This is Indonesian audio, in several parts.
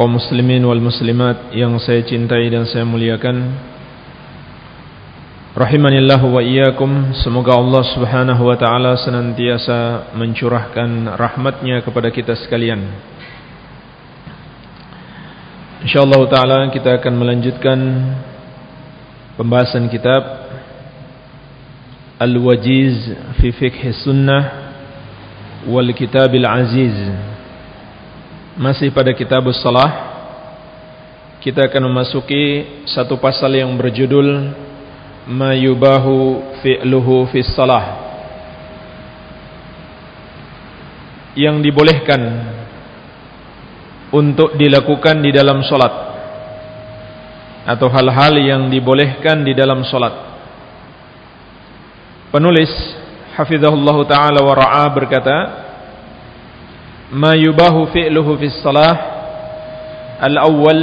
kaum muslimin wal muslimat yang saya cintai dan saya muliakan. Rahimanillah wa iyyakum. Semoga Allah Subhanahu wa taala senantiasa mencurahkan rahmatnya kepada kita sekalian. Insyaallah taala kita akan melanjutkan pembahasan kitab Al-Wajiz fi Fiqh Sunnah wal Kitabil Aziz masih pada kitab salah Kita akan memasuki satu pasal yang berjudul Ma yubahu fi'luhu fi salah Yang dibolehkan Untuk dilakukan di dalam solat. Atau hal-hal yang dibolehkan di dalam solat. Penulis Hafizahullah Ta'ala wa ra'a berkata ما يباه فعله في الصلاة الأول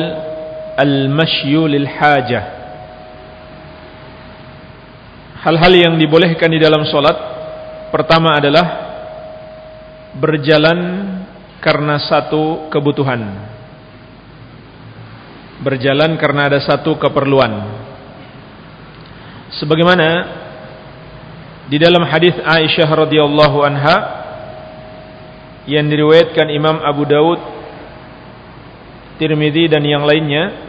المشي للحاجة hal-hal yang dibolehkan di dalam solat pertama adalah berjalan karena satu kebutuhan berjalan karena ada satu keperluan sebagaimana di dalam hadis Aisyah radhiyallahu anha yang diriwayatkan Imam Abu Daud, Tirmidzi dan yang lainnya.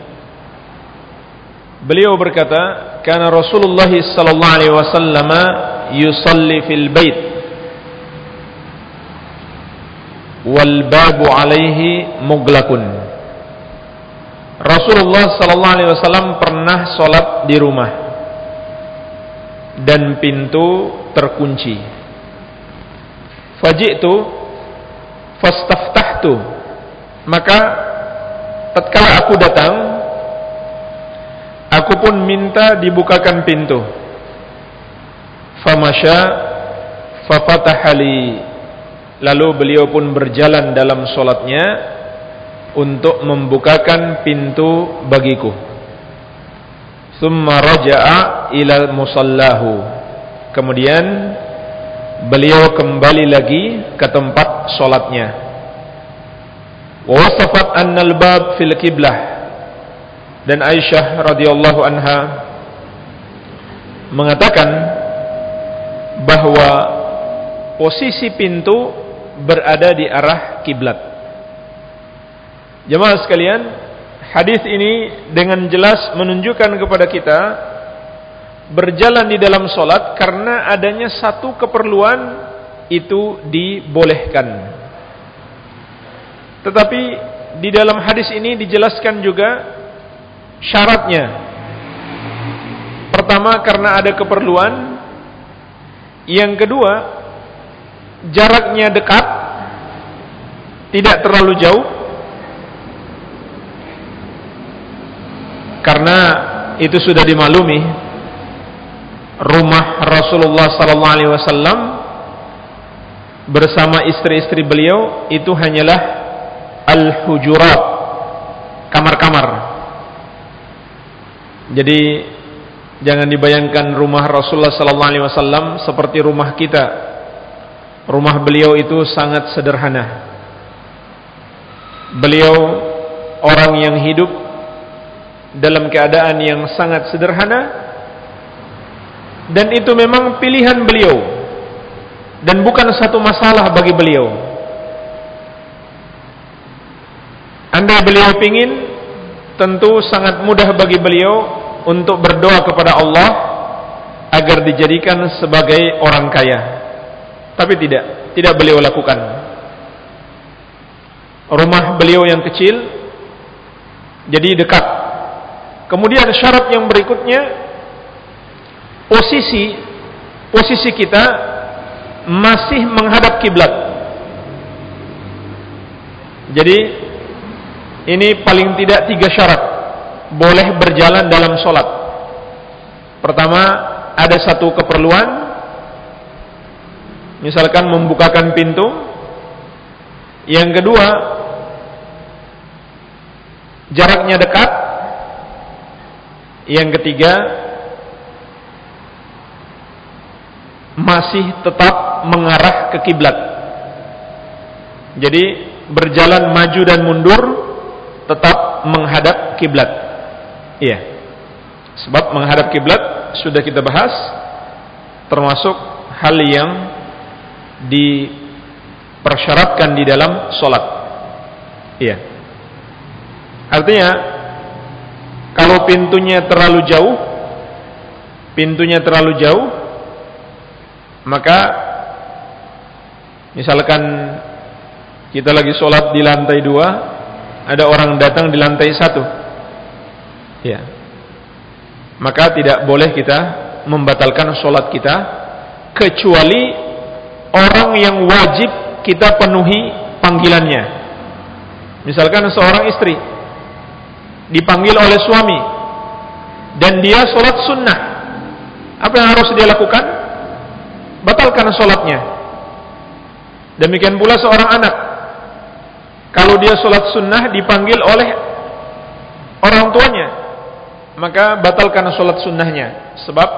Beliau berkata, "Kana Rasulullah sallallahu alaihi wasallam yusalli fil bait wal babu alaihi muglakun." Rasulullah sallallahu alaihi wasallam pernah salat di rumah dan pintu terkunci. Faji'tu fastaftahtu maka tatkala aku datang aku pun minta dibukakan pintu. Famasya fafatahali lalu beliau pun berjalan dalam solatnya untuk membukakan pintu bagiku. Summa raja'a musallahu kemudian beliau kembali lagi ke tempat solatnya. Wasafat annal bab fil kiblah dan Aisyah radhiyallahu anha mengatakan bahwa posisi pintu berada di arah kiblat. Jemaah sekalian, hadis ini dengan jelas menunjukkan kepada kita berjalan di dalam solat karena adanya satu keperluan itu dibolehkan. Tetapi di dalam hadis ini dijelaskan juga syaratnya. Pertama karena ada keperluan. Yang kedua jaraknya dekat, tidak terlalu jauh. Karena itu sudah dimaklumi rumah Rasulullah sallallahu alaihi wasallam bersama istri-istri beliau itu hanyalah al-hujurat kamar-kamar. Jadi jangan dibayangkan rumah Rasulullah sallallahu alaihi wasallam seperti rumah kita. Rumah beliau itu sangat sederhana. Beliau orang yang hidup dalam keadaan yang sangat sederhana dan itu memang pilihan beliau. Dan bukan satu masalah bagi beliau. Anda beliau ingin tentu sangat mudah bagi beliau untuk berdoa kepada Allah agar dijadikan sebagai orang kaya. Tapi tidak tidak beliau lakukan. Rumah beliau yang kecil jadi dekat. Kemudian syarat yang berikutnya posisi posisi kita masih menghadap kiblat. Jadi ini paling tidak tiga syarat boleh berjalan dalam solat. Pertama, ada satu keperluan, misalkan membukakan pintu. Yang kedua, jaraknya dekat. Yang ketiga, masih tetap mengarah ke kiblat. Jadi berjalan maju dan mundur tetap menghadap kiblat. Iya. Sebab menghadap kiblat sudah kita bahas termasuk hal yang dipersyaratkan di dalam solat. Iya. Artinya kalau pintunya terlalu jauh, pintunya terlalu jauh, maka misalkan kita lagi sholat di lantai dua, ada orang datang di lantai satu, ya, maka tidak boleh kita membatalkan sholat kita kecuali orang yang wajib kita penuhi panggilannya. Misalkan seorang istri dipanggil oleh suami dan dia sholat sunnah, apa yang harus dia lakukan? Batalkan sholatnya. Demikian pula seorang anak kalau dia sholat sunnah dipanggil oleh orang tuanya, maka batalkan sholat sunnahnya. Sebab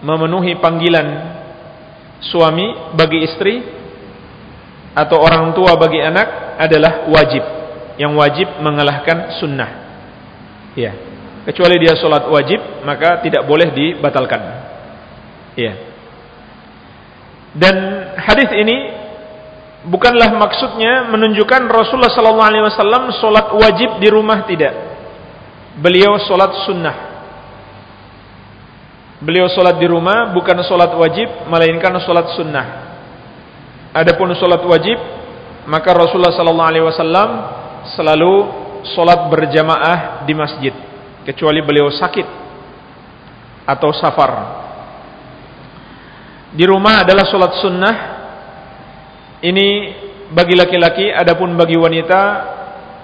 memenuhi panggilan suami bagi istri atau orang tua bagi anak adalah wajib. Yang wajib mengalahkan sunnah. Ya. Kecuali dia sholat wajib, maka tidak boleh dibatalkan. Ya. Dan hadis ini bukanlah maksudnya menunjukkan Rasulullah sallallahu alaihi wasallam salat wajib di rumah tidak. Beliau salat sunnah. Beliau salat di rumah bukan salat wajib melainkan salat sunnah. Adapun salat wajib maka Rasulullah sallallahu alaihi wasallam selalu salat berjamaah di masjid kecuali beliau sakit atau safar. Di rumah adalah salat sunnah ini bagi laki-laki, adapun bagi wanita,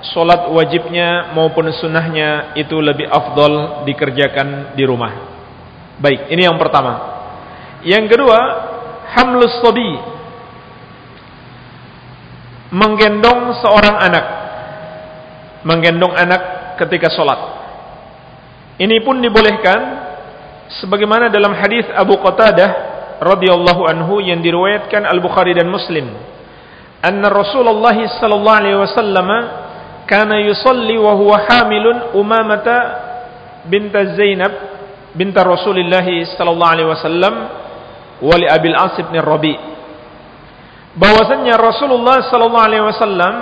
solat wajibnya maupun sunnahnya itu lebih afdol dikerjakan di rumah. Baik, ini yang pertama. Yang kedua, hamlus sobi. Menggendong seorang anak. Menggendong anak ketika solat. Ini pun dibolehkan sebagaimana dalam hadis Abu Qatadah radhiyallahu anhu yang diriwayatkan Al-Bukhari dan Muslim. Anna Rasulullah sallallahu alaihi wasallam kana yusalli wa huwa hamilun Umamata bint Zainab bint Rasulullah sallallahu alaihi wasallam wa li Abil As bin Rabi. Bahwasanya Rasulullah sallallahu alaihi wasallam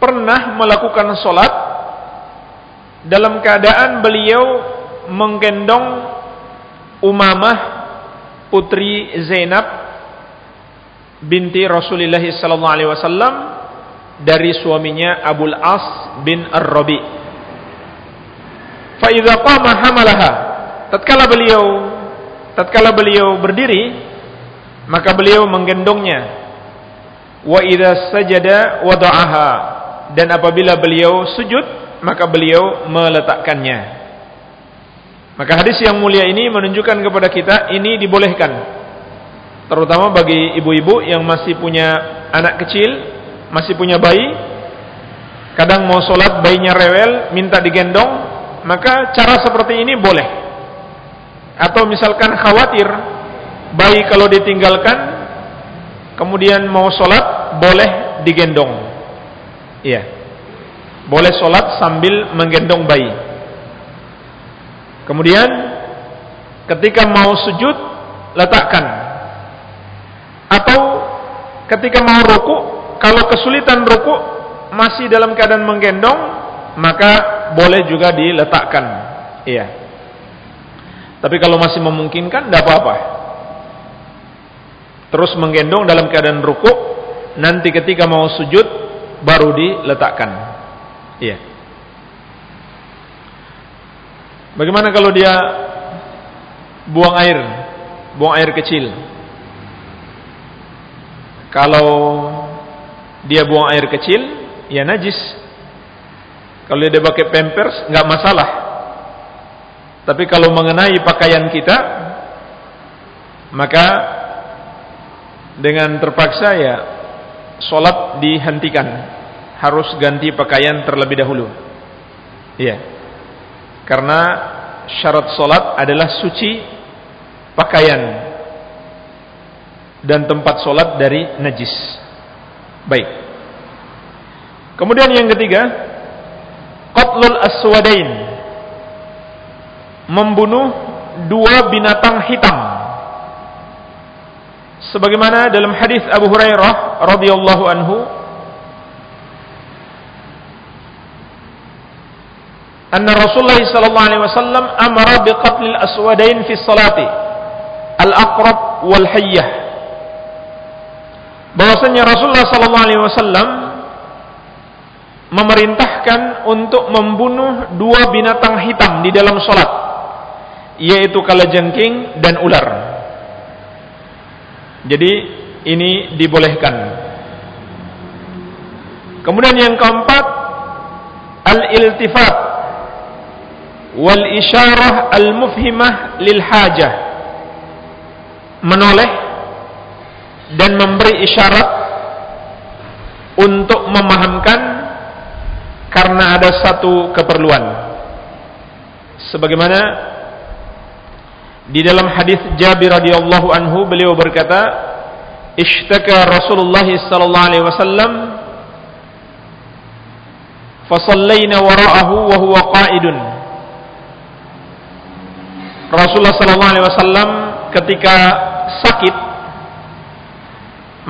pernah melakukan salat dalam keadaan beliau menggendong Umamah putri Zainab binti Rasulullah sallallahu alaihi wasallam dari suaminya Abul As bin Ar-Rabi. Fa idza qama hamalaha. Tatkala beliau tatkala beliau berdiri maka beliau menggendongnya. Wa idza sajada wada'aha. Dan apabila beliau sujud maka beliau meletakkannya. Maka hadis yang mulia ini menunjukkan kepada kita ini dibolehkan. Terutama bagi ibu-ibu yang masih punya anak kecil, masih punya bayi, kadang mau sholat bayinya rewel, minta digendong, maka cara seperti ini boleh. Atau misalkan khawatir bayi kalau ditinggalkan, kemudian mau sholat boleh digendong. Iya, boleh sholat sambil menggendong bayi. Kemudian ketika mau sujud letakkan. Atau ketika mau ruku, kalau kesulitan ruku masih dalam keadaan menggendong, maka boleh juga diletakkan. Iya. Tapi kalau masih memungkinkan tidak apa-apa. Terus menggendong dalam keadaan ruku, nanti ketika mau sujud baru diletakkan. Iya. Bagaimana kalau dia buang air, buang air kecil? Kalau dia buang air kecil, ya najis. Kalau dia pakai pampers nggak masalah. Tapi kalau mengenai pakaian kita maka dengan terpaksa ya sholat dihentikan harus ganti pakaian terlebih dahulu iya karena syarat sholat adalah suci pakaian dan tempat sholat dari najis. Baik. Kemudian yang ketiga qatlul aswadain. Membunuh dua binatang hitam. Sebagaimana dalam hadis Abu Hurairah radhiyallahu anhu anna Rasulullah sallallahu alaihi wasallam amara biqatl al-aswadain fi salati al-aqrab wal hayyah bahwasanya Rasulullah sallallahu alaihi wasallam memerintahkan untuk membunuh dua binatang hitam di dalam salat yaitu kalajengking dan ular. Jadi ini dibolehkan. Kemudian yang keempat al-iltifat wal isyarah al-mufhimah lil hajah. Menoleh dan memberi isyarat untuk memahamkan karena ada satu keperluan. Sebagaimana di dalam hadis Jabir radhiyallahu anhu beliau berkata, "Ishtaka Rasulullah sallallahu alaihi wasallam fasallaina wara'ahu wa huwa qa'idun." Rasulullah wasallam ketika sakit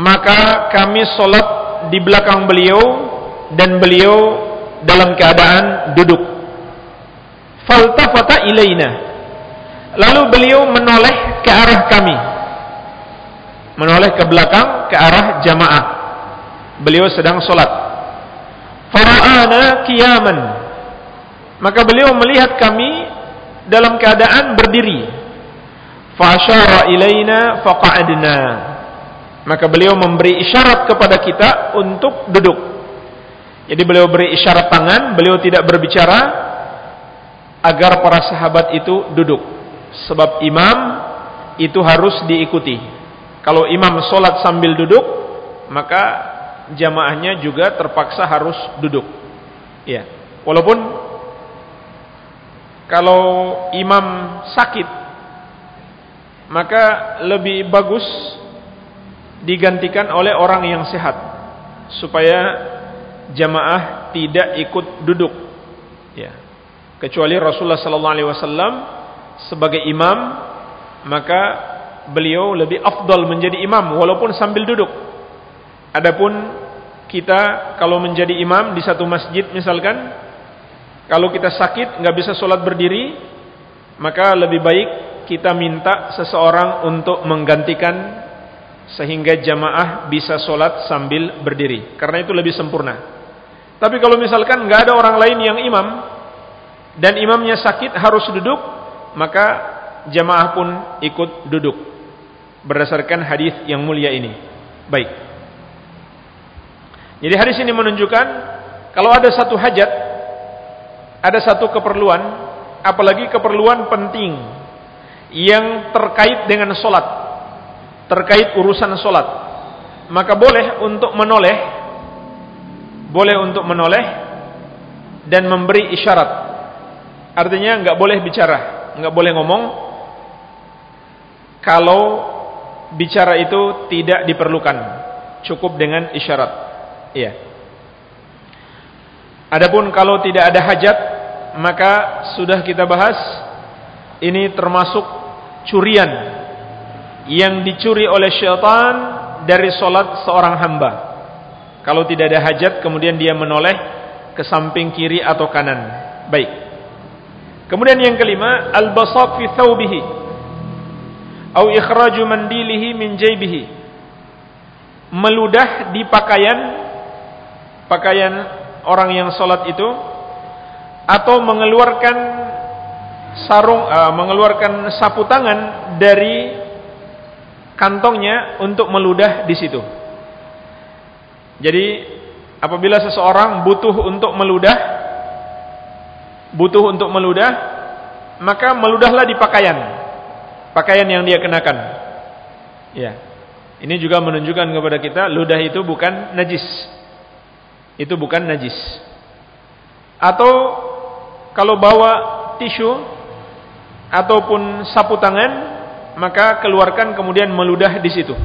maka kami salat di belakang beliau dan beliau dalam keadaan duduk. Faltafata ilaina Lalu beliau menoleh ke arah kami. Menoleh ke belakang ke arah jamaah. Beliau sedang solat. Fara'ana kiaman. Maka beliau melihat kami dalam keadaan berdiri. Fa'asyara ilaina faqa'adna. Maka beliau memberi isyarat kepada kita untuk duduk. Jadi beliau beri isyarat tangan, beliau tidak berbicara agar para sahabat itu duduk. Sebab imam itu harus diikuti. Kalau imam sholat sambil duduk, maka jamaahnya juga terpaksa harus duduk. Ya, walaupun kalau imam sakit, maka lebih bagus digantikan oleh orang yang sehat supaya jamaah tidak ikut duduk. Ya, kecuali Rasulullah wasallam sebagai imam maka beliau lebih afdal menjadi imam walaupun sambil duduk adapun kita kalau menjadi imam di satu masjid misalkan kalau kita sakit nggak bisa sholat berdiri maka lebih baik kita minta seseorang untuk menggantikan sehingga jamaah bisa sholat sambil berdiri karena itu lebih sempurna tapi kalau misalkan nggak ada orang lain yang imam dan imamnya sakit harus duduk maka jamaah pun ikut duduk berdasarkan hadis yang mulia ini. Baik. Jadi hadis ini menunjukkan kalau ada satu hajat, ada satu keperluan, apalagi keperluan penting yang terkait dengan solat, terkait urusan solat, maka boleh untuk menoleh, boleh untuk menoleh dan memberi isyarat. Artinya nggak boleh bicara nggak boleh ngomong kalau bicara itu tidak diperlukan. Cukup dengan isyarat. Iya. Adapun kalau tidak ada hajat maka sudah kita bahas ini termasuk curian yang dicuri oleh syaitan dari solat seorang hamba. Kalau tidak ada hajat kemudian dia menoleh ke samping kiri atau kanan. Baik. Kemudian yang kelima, al-basaq fi thawbihi atau ikhraju mandilihi min jaybihi. Meludah di pakaian pakaian orang yang salat itu atau mengeluarkan sarung uh, mengeluarkan sapu tangan dari kantongnya untuk meludah di situ. Jadi apabila seseorang butuh untuk meludah butuh untuk meludah, maka meludahlah di pakaian. Pakaian yang dia kenakan. Ya. Ini juga menunjukkan kepada kita ludah itu bukan najis. Itu bukan najis. Atau kalau bawa tisu ataupun sapu tangan, maka keluarkan kemudian meludah di situ.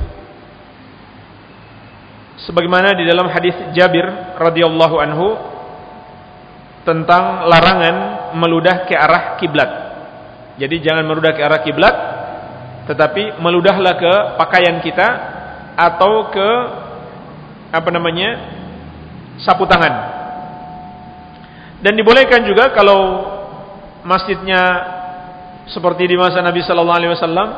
Sebagaimana di dalam hadis Jabir radhiyallahu anhu tentang larangan meludah ke arah kiblat. Jadi jangan meludah ke arah kiblat, tetapi meludahlah ke pakaian kita atau ke apa namanya sapu tangan. Dan dibolehkan juga kalau masjidnya seperti di masa Nabi Sallallahu Alaihi Wasallam,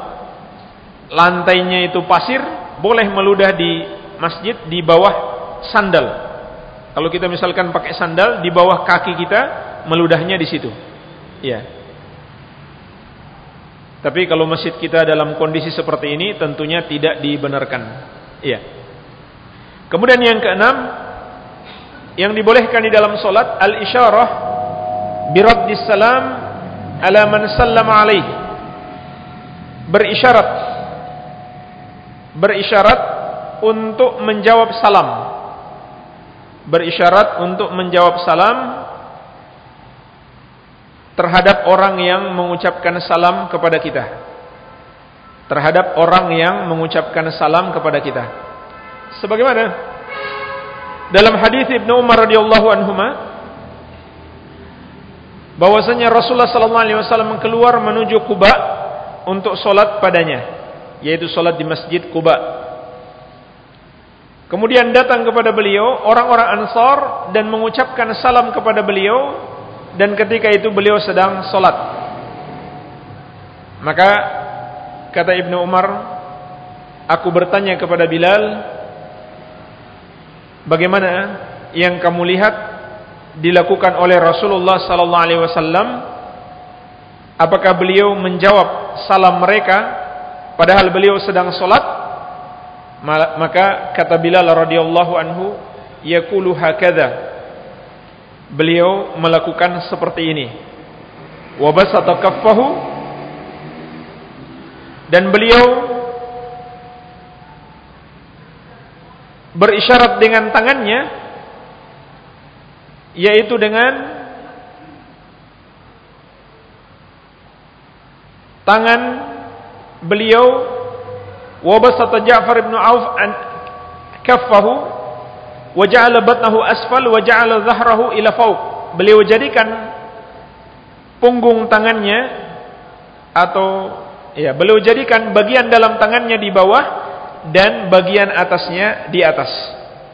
lantainya itu pasir, boleh meludah di masjid di bawah sandal. Kalau kita misalkan pakai sandal di bawah kaki kita, meludahnya di situ. Ya. Tapi kalau masjid kita dalam kondisi seperti ini tentunya tidak dibenarkan. Iya. Kemudian yang keenam yang dibolehkan di dalam solat al-isyarah biraddis salam ala man sallama alaih. Berisyarat berisyarat untuk menjawab salam berisyarat untuk menjawab salam terhadap orang yang mengucapkan salam kepada kita. Terhadap orang yang mengucapkan salam kepada kita. Sebagaimana dalam hadis Ibnu Umar radhiyallahu anhuma bahwasanya Rasulullah sallallahu alaihi wasallam keluar menuju Kuba untuk salat padanya, yaitu salat di Masjid Kuba. Kemudian datang kepada beliau orang-orang Ansar dan mengucapkan salam kepada beliau dan ketika itu beliau sedang solat. Maka kata Ibnu Umar, aku bertanya kepada Bilal, bagaimana yang kamu lihat dilakukan oleh Rasulullah sallallahu alaihi wasallam? Apakah beliau menjawab salam mereka padahal beliau sedang solat? maka kata Bilal radhiyallahu anhu yaqulu hakadha beliau melakukan seperti ini wa basata kaffahu dan beliau berisyarat dengan tangannya yaitu dengan tangan beliau wabasata Ja'far ibn Auf an kaffahu wa ja'ala batnahu asfal wa ja'ala zahrahu ila fawq. Beliau jadikan punggung tangannya atau ya beliau jadikan bagian dalam tangannya di bawah dan bagian atasnya di atas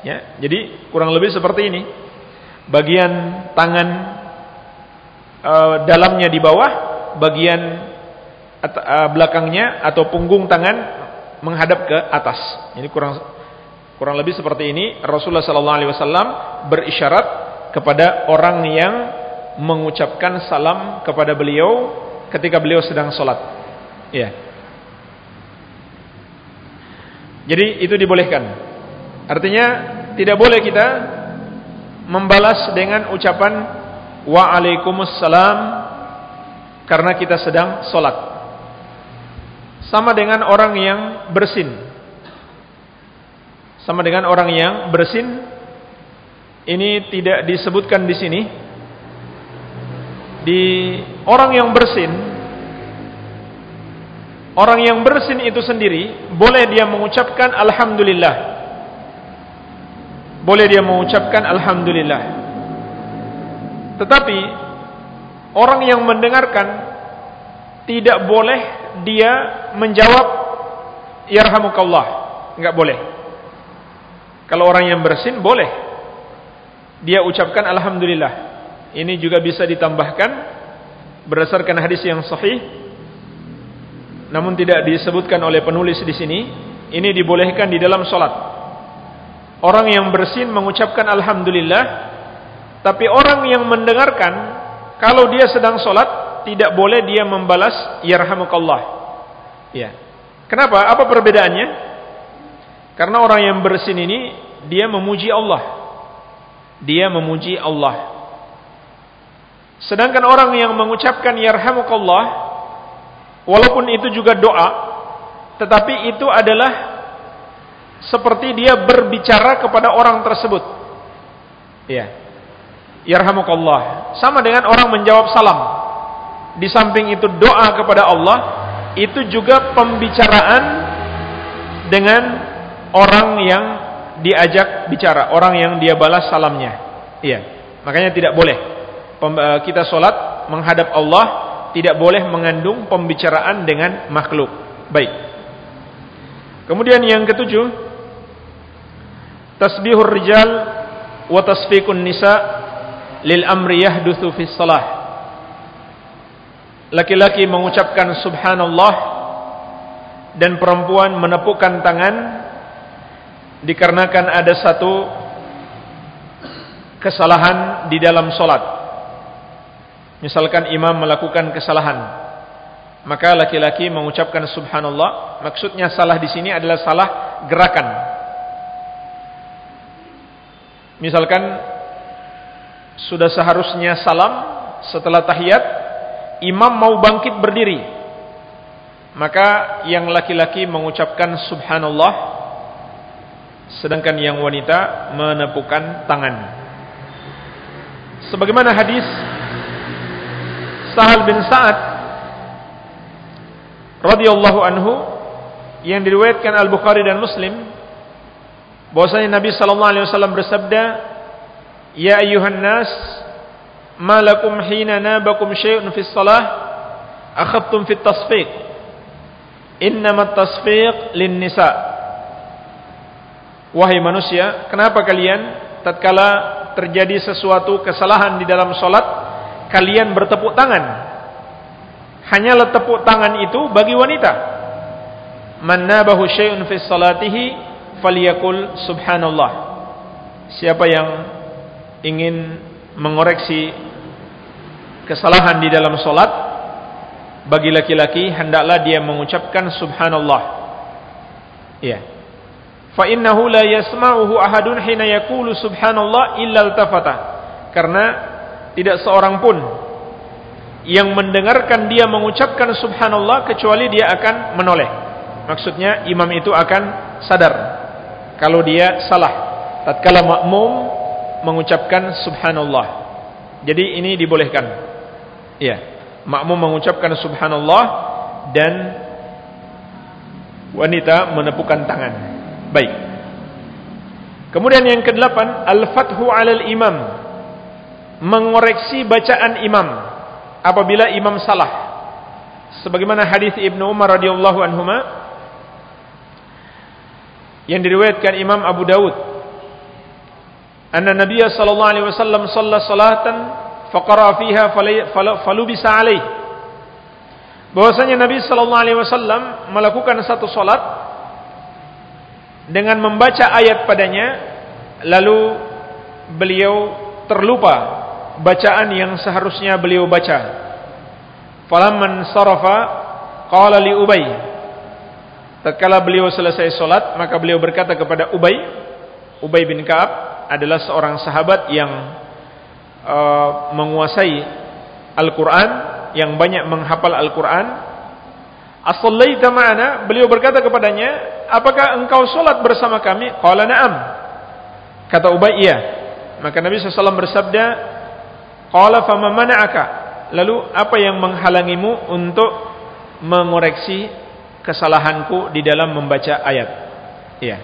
ya jadi kurang lebih seperti ini bagian tangan uh, dalamnya di bawah bagian uh, belakangnya atau punggung tangan menghadap ke atas. Ini kurang kurang lebih seperti ini Rasulullah sallallahu alaihi wasallam berisyarat kepada orang yang mengucapkan salam kepada beliau ketika beliau sedang sholat. Ya. Jadi itu dibolehkan. Artinya tidak boleh kita membalas dengan ucapan Waalaikumsalam karena kita sedang sholat sama dengan orang yang bersin. Sama dengan orang yang bersin. Ini tidak disebutkan di sini. Di orang yang bersin, orang yang bersin itu sendiri boleh dia mengucapkan alhamdulillah. Boleh dia mengucapkan alhamdulillah. Tetapi orang yang mendengarkan tidak boleh dia menjawab yarhamukallah, enggak boleh. Kalau orang yang bersin boleh. Dia ucapkan alhamdulillah. Ini juga bisa ditambahkan berdasarkan hadis yang sahih. Namun tidak disebutkan oleh penulis di sini. Ini dibolehkan di dalam solat. Orang yang bersin mengucapkan alhamdulillah, tapi orang yang mendengarkan kalau dia sedang solat tidak boleh dia membalas yarhamukallah. Ya. Kenapa? Apa perbedaannya? Karena orang yang bersin ini dia memuji Allah. Dia memuji Allah. Sedangkan orang yang mengucapkan yarhamukallah walaupun itu juga doa tetapi itu adalah seperti dia berbicara kepada orang tersebut. Ya. Yarhamukallah. Sama dengan orang menjawab salam. Di samping itu doa kepada Allah, itu juga pembicaraan dengan orang yang diajak bicara, orang yang dia balas salamnya. Iya. Makanya tidak boleh eh, kita sholat menghadap Allah tidak boleh mengandung pembicaraan dengan makhluk. Baik. Kemudian yang ketujuh, tasbihur rijal wa tasfiqun nisa lil amri yahdutsu salah. Laki-laki mengucapkan subhanallah dan perempuan menepukkan tangan dikarenakan ada satu kesalahan di dalam solat. Misalkan imam melakukan kesalahan, maka laki-laki mengucapkan subhanallah. Maksudnya salah di sini adalah salah gerakan. Misalkan sudah seharusnya salam setelah tahiyat, imam mau bangkit berdiri. Maka yang laki-laki mengucapkan subhanallah sedangkan yang wanita menepukkan tangan. Sebagaimana hadis Sahal bin Sa'ad radhiyallahu anhu yang diriwayatkan Al-Bukhari dan Muslim bahwasanya Nabi sallallahu alaihi wasallam bersabda, "Ya ayuhan nas, ma lakum hina nabakum syai'un fi shalah akhadtum fi tasfiq? Innama tasfiq lin nisa." Wahai manusia, kenapa kalian tatkala terjadi sesuatu kesalahan di dalam salat, kalian bertepuk tangan? Hanyalah tepuk tangan itu bagi wanita. Man nabahu syai'un fi salatihi falyakul subhanallah. Siapa yang ingin mengoreksi kesalahan di dalam solat bagi laki-laki hendaklah dia mengucapkan subhanallah. Ya. Fa innahu la yasma'uhu ahadun hina yaqulu subhanallah illa altafata. Karena tidak seorang pun yang mendengarkan dia mengucapkan subhanallah kecuali dia akan menoleh. Maksudnya imam itu akan sadar kalau dia salah tatkala makmum mengucapkan subhanallah. Jadi ini dibolehkan. Ya, makmum mengucapkan subhanallah dan wanita menepukkan tangan. Baik. Kemudian yang kedelapan, al-fathu 'alal imam. Mengoreksi bacaan imam apabila imam salah. Sebagaimana hadis Ibnu Umar radhiyallahu anhuma yang diriwayatkan Imam Abu Dawud anna Nabi sallallahu alaihi wasallam shalla salatan faqara fiha falubisa alaih bahwasanya Nabi sallallahu alaihi wasallam melakukan satu salat dengan membaca ayat padanya lalu beliau terlupa bacaan yang seharusnya beliau baca falamman sarafa qala li ubay Tatkala beliau selesai solat, maka beliau berkata kepada Ubay, Ubay bin Kaab adalah seorang sahabat yang uh, menguasai Al-Quran, yang banyak menghafal Al-Quran. As-sallaita ma'ana, beliau berkata kepadanya, apakah engkau solat bersama kami? Qala na'am. Kata Ubay, iya. Maka Nabi SAW bersabda, Qala fama mana'aka. Lalu apa yang menghalangimu untuk mengoreksi kesalahanku di dalam membaca ayat. Ya.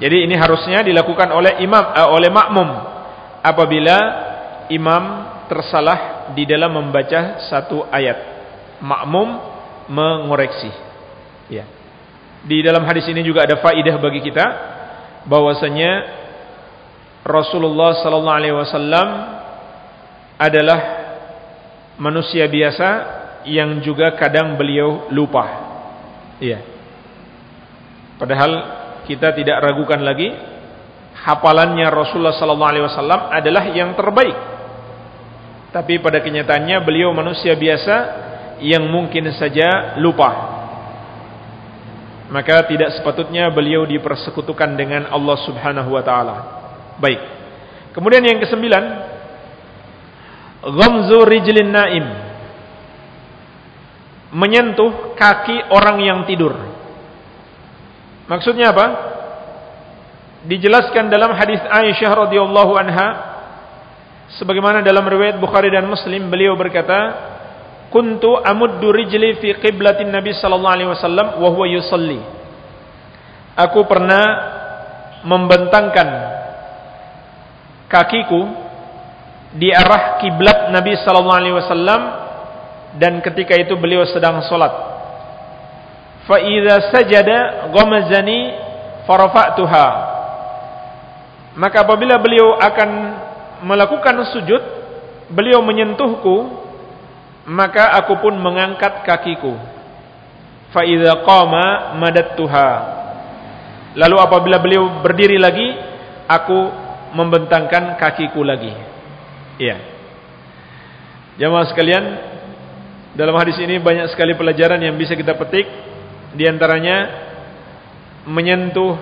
Jadi ini harusnya dilakukan oleh imam uh, oleh makmum apabila imam tersalah di dalam membaca satu ayat. Makmum mengoreksi. Ya. Di dalam hadis ini juga ada faidah bagi kita bahwasanya Rasulullah sallallahu alaihi wasallam adalah manusia biasa yang juga kadang beliau lupa. Iya. Padahal kita tidak ragukan lagi hafalannya Rasulullah sallallahu alaihi wasallam adalah yang terbaik. Tapi pada kenyataannya beliau manusia biasa yang mungkin saja lupa. Maka tidak sepatutnya beliau dipersekutukan dengan Allah Subhanahu wa taala. Baik. Kemudian yang kesembilan, Ghamzu rijlin naim. Menyentuh kaki orang yang tidur. Maksudnya apa? Dijelaskan dalam hadis Aisyah radhiyallahu anha sebagaimana dalam riwayat Bukhari dan Muslim beliau berkata, "Kuntu amuddu rijli fi qiblatin Nabi sallallahu alaihi wasallam wa huwa yusalli." Aku pernah membentangkan kakiku di arah kiblat Nabi sallallahu alaihi wasallam dan ketika itu beliau sedang salat. Fa idza sajada ghamazani farafa'tuha. Maka apabila beliau akan melakukan sujud, beliau menyentuhku, maka aku pun mengangkat kakiku. Fa idza qama madattuha. Lalu apabila beliau berdiri lagi, aku membentangkan kakiku lagi. Iya. Jamaah sekalian, dalam hadis ini banyak sekali pelajaran yang bisa kita petik. Di antaranya menyentuh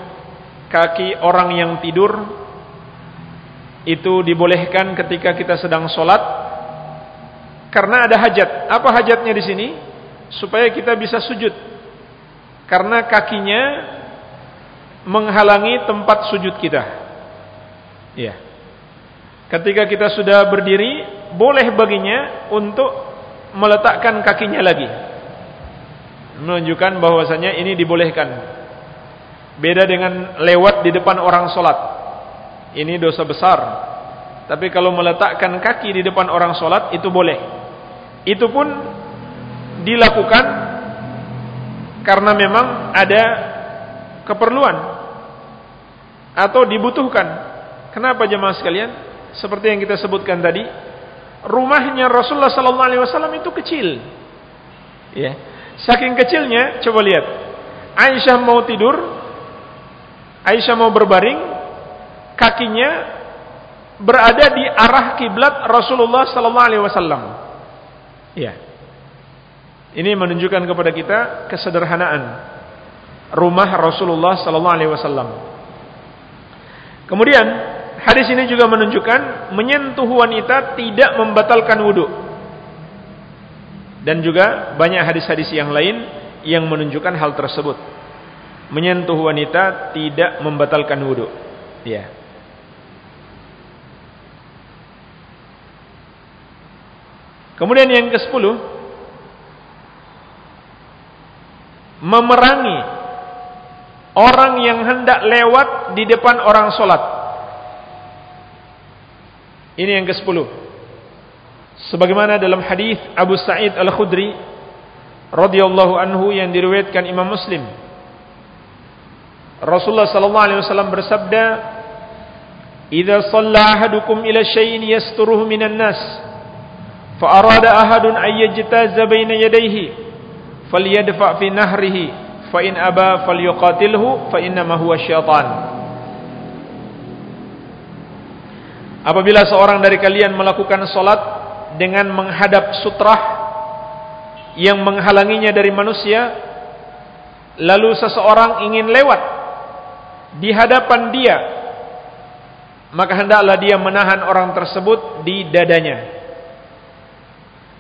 kaki orang yang tidur itu dibolehkan ketika kita sedang sholat karena ada hajat. Apa hajatnya di sini? Supaya kita bisa sujud. Karena kakinya menghalangi tempat sujud kita. Iya. Ketika kita sudah berdiri, boleh baginya untuk meletakkan kakinya lagi. Menunjukkan bahwasanya ini dibolehkan. Beda dengan lewat di depan orang solat. Ini dosa besar. Tapi kalau meletakkan kaki di depan orang solat itu boleh. Itu pun dilakukan karena memang ada keperluan atau dibutuhkan. Kenapa jemaah sekalian? Seperti yang kita sebutkan tadi, rumahnya Rasulullah sallallahu alaihi wasallam itu kecil. Ya. Saking kecilnya, coba lihat. Aisyah mau tidur, Aisyah mau berbaring, kakinya berada di arah kiblat Rasulullah sallallahu alaihi wasallam. Ya. Ini menunjukkan kepada kita kesederhanaan rumah Rasulullah sallallahu alaihi wasallam. Kemudian Hadis ini juga menunjukkan menyentuh wanita tidak membatalkan wudhu. Dan juga banyak hadis-hadis yang lain yang menunjukkan hal tersebut. Menyentuh wanita tidak membatalkan wudhu. Ya. Kemudian yang ke-10 memerangi orang yang hendak lewat di depan orang solat. Ini yang ke-10. Sebagaimana dalam hadis Abu Sa'id Al-Khudri radhiyallahu anhu yang diriwayatkan Imam Muslim. Rasulullah sallallahu alaihi wasallam bersabda, "Idza shalla ahadukum ila syai'in yasturuhu minan nas, fa arada ahadun ay yajtaza baina yadayhi, falyadfa fi nahrihi, fa in aba falyuqatilhu fa huwa syaitan." Apabila seorang dari kalian melakukan solat dengan menghadap sutrah yang menghalanginya dari manusia, lalu seseorang ingin lewat di hadapan dia, maka hendaklah dia menahan orang tersebut di dadanya.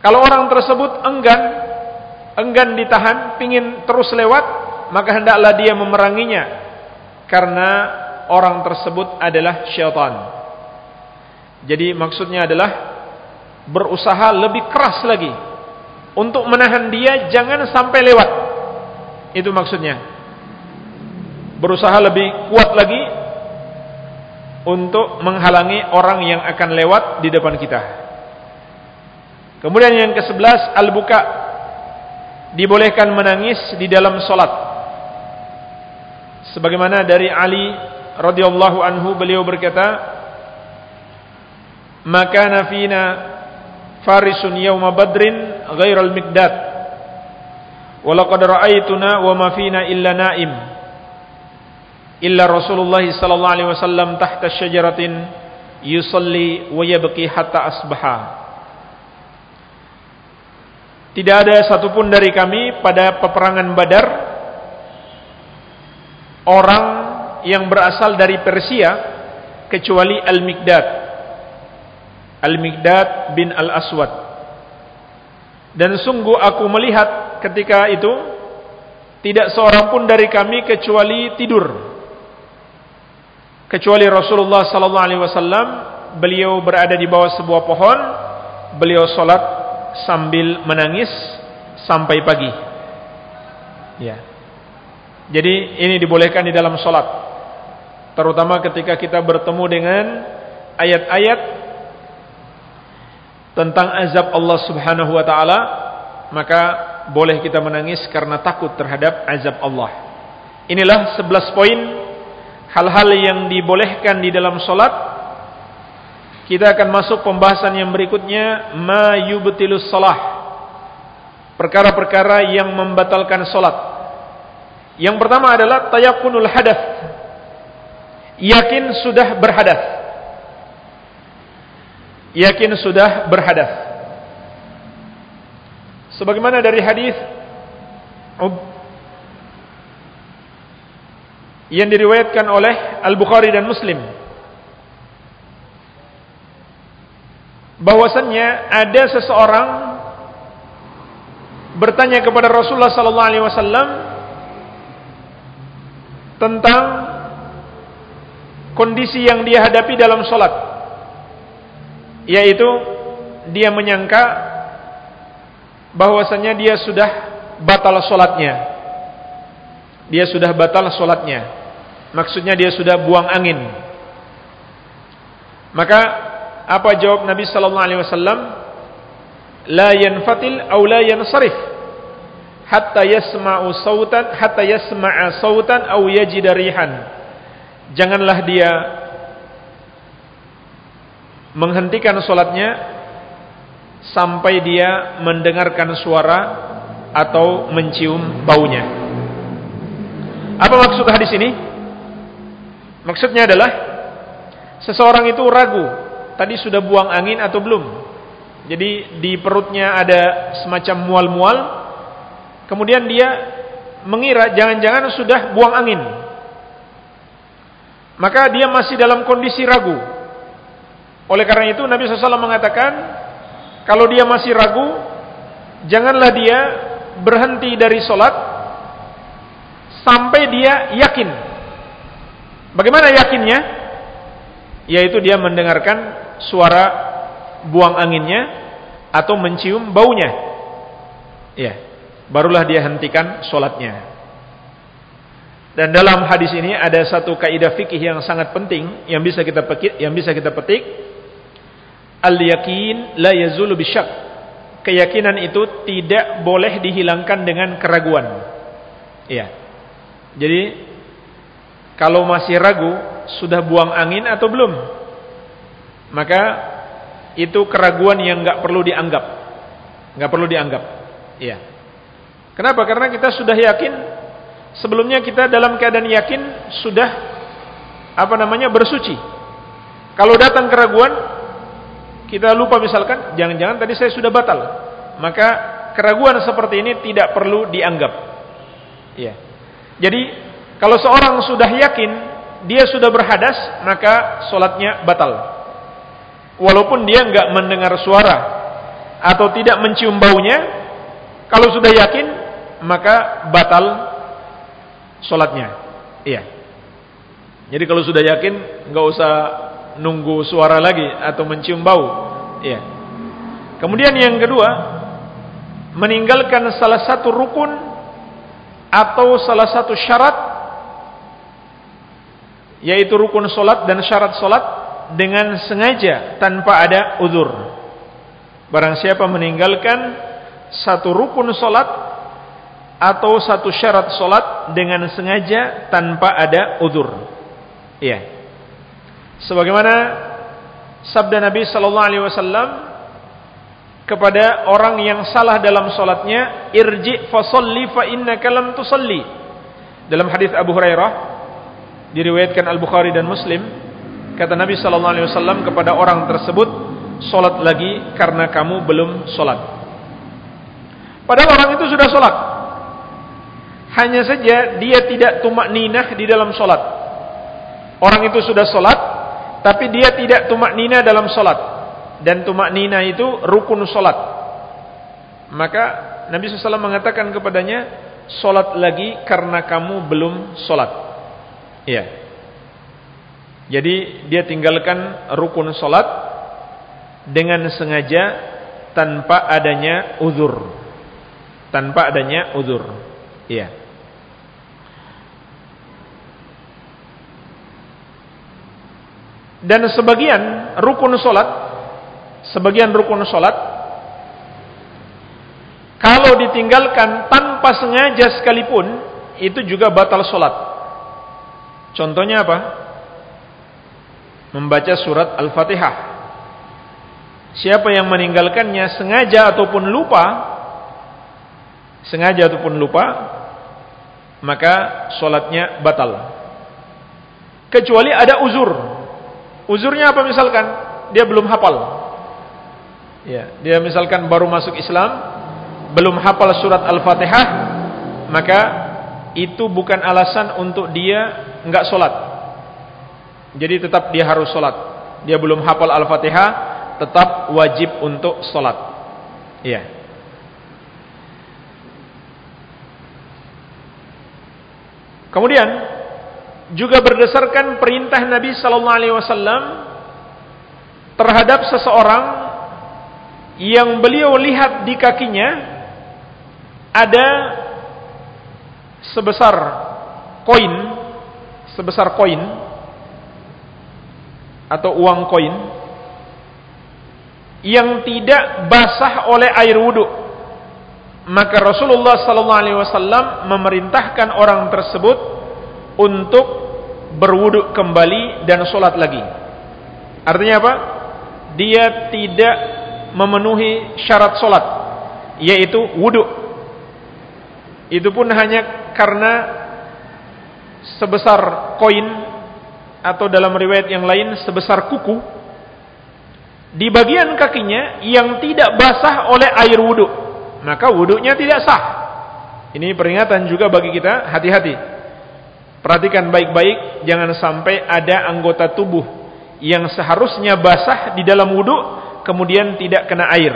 Kalau orang tersebut enggan, enggan ditahan, pingin terus lewat, maka hendaklah dia memeranginya, karena orang tersebut adalah syaitan. Jadi maksudnya adalah berusaha lebih keras lagi untuk menahan dia jangan sampai lewat. Itu maksudnya. Berusaha lebih kuat lagi untuk menghalangi orang yang akan lewat di depan kita. Kemudian yang ke-11 al-buka dibolehkan menangis di dalam solat. Sebagaimana dari Ali radhiyallahu anhu beliau berkata, maka fina farisun yawma badrin ghairal miqdad. Walaqad ra'aytuna wa ma fina illa naim. Illa Rasulullah sallallahu alaihi wasallam tahta syajaratin yusalli wa yabki hatta asbaha. Tidak ada satupun dari kami pada peperangan Badar orang yang berasal dari Persia kecuali Al-Miqdad Al-Miqdad bin Al-Aswad. Dan sungguh aku melihat ketika itu tidak seorang pun dari kami kecuali tidur. Kecuali Rasulullah sallallahu alaihi wasallam, beliau berada di bawah sebuah pohon, beliau salat sambil menangis sampai pagi. Ya. Jadi ini dibolehkan di dalam salat. Terutama ketika kita bertemu dengan ayat-ayat tentang azab Allah Subhanahu wa taala, maka boleh kita menangis karena takut terhadap azab Allah. Inilah 11 poin hal-hal yang dibolehkan di dalam salat. Kita akan masuk pembahasan yang berikutnya ma yubtilus salah. Perkara-perkara yang membatalkan salat. Yang pertama adalah tayakunul hadath. Yakin sudah berhadath yakin sudah berhadas. Sebagaimana dari hadis yang diriwayatkan oleh Al-Bukhari dan Muslim bahwasannya ada seseorang bertanya kepada Rasulullah sallallahu alaihi wasallam tentang kondisi yang dia hadapi dalam salat yaitu dia menyangka bahwasanya dia sudah batal solatnya dia sudah batal solatnya maksudnya dia sudah buang angin. Maka apa jawab Nabi sallallahu alaihi wasallam? La yanfatil aw la yansarif. Hatta yasma'u sautan hatta yasma'a sautan aw yajida rihan. Janganlah dia menghentikan sholatnya sampai dia mendengarkan suara atau mencium baunya. Apa maksud hadis ini? Maksudnya adalah seseorang itu ragu tadi sudah buang angin atau belum. Jadi di perutnya ada semacam mual-mual. Kemudian dia mengira jangan-jangan sudah buang angin. Maka dia masih dalam kondisi ragu oleh karena itu Nabi SAW mengatakan kalau dia masih ragu, janganlah dia berhenti dari solat sampai dia yakin. Bagaimana yakinnya? Yaitu dia mendengarkan suara buang anginnya atau mencium baunya. Ya, barulah dia hentikan solatnya. Dan dalam hadis ini ada satu kaidah fikih yang sangat penting yang bisa kita petik, yang bisa kita petik Al-yakin la yazulu bisyak. Keyakinan itu tidak boleh dihilangkan dengan keraguan. Iya. Jadi kalau masih ragu sudah buang angin atau belum, maka itu keraguan yang nggak perlu dianggap, nggak perlu dianggap. Iya. Kenapa? Karena kita sudah yakin sebelumnya kita dalam keadaan yakin sudah apa namanya bersuci. Kalau datang keraguan kita lupa misalkan, jangan-jangan tadi saya sudah batal. Maka keraguan seperti ini tidak perlu dianggap. Ya. Jadi kalau seorang sudah yakin dia sudah berhadas, maka solatnya batal. Walaupun dia nggak mendengar suara atau tidak mencium baunya, kalau sudah yakin maka batal solatnya. Iya. Jadi kalau sudah yakin nggak usah nunggu suara lagi atau mencium bau. Ya. Kemudian yang kedua, meninggalkan salah satu rukun atau salah satu syarat yaitu rukun solat dan syarat solat dengan sengaja tanpa ada uzur. Barang siapa meninggalkan satu rukun solat atau satu syarat solat dengan sengaja tanpa ada uzur. Iya sebagaimana sabda Nabi sallallahu alaihi wasallam kepada orang yang salah dalam salatnya irji fa shalli fa innaka lam tusalli. Dalam hadis Abu Hurairah diriwayatkan Al-Bukhari dan Muslim kata Nabi sallallahu alaihi wasallam kepada orang tersebut salat lagi karena kamu belum salat. Padahal orang itu sudah salat. Hanya saja dia tidak tumak ninah di dalam salat. Orang itu sudah salat tapi dia tidak tumak nina dalam solat. dan tumak nina itu rukun solat. Maka Nabi SAW mengatakan kepadanya, solat lagi karena kamu belum solat. Iya. Jadi dia tinggalkan rukun solat dengan sengaja tanpa adanya uzur. Tanpa adanya uzur. Iya. Dan sebagian rukun solat, sebagian rukun solat, kalau ditinggalkan tanpa sengaja sekalipun, itu juga batal solat. Contohnya apa? Membaca surat Al-Fatihah. Siapa yang meninggalkannya sengaja ataupun lupa, sengaja ataupun lupa, maka solatnya batal. Kecuali ada uzur, Uzurnya apa misalkan? Dia belum hafal. Ya, dia misalkan baru masuk Islam, belum hafal surat Al-Fatihah, maka itu bukan alasan untuk dia enggak sholat. Jadi tetap dia harus sholat. Dia belum hafal Al-Fatihah, tetap wajib untuk sholat. Iya. Kemudian juga berdasarkan perintah Nabi sallallahu alaihi wasallam terhadap seseorang yang beliau lihat di kakinya ada sebesar koin sebesar koin atau uang koin yang tidak basah oleh air wudhu. Maka Rasulullah sallallahu alaihi wasallam memerintahkan orang tersebut untuk berwuduk kembali dan sholat lagi. Artinya apa? Dia tidak memenuhi syarat sholat, yaitu wuduk. Itu pun hanya karena sebesar koin atau dalam riwayat yang lain sebesar kuku di bagian kakinya yang tidak basah oleh air wuduk, maka wuduknya tidak sah. Ini peringatan juga bagi kita, hati-hati. Perhatikan baik-baik, jangan sampai ada anggota tubuh yang seharusnya basah di dalam wudhu, kemudian tidak kena air.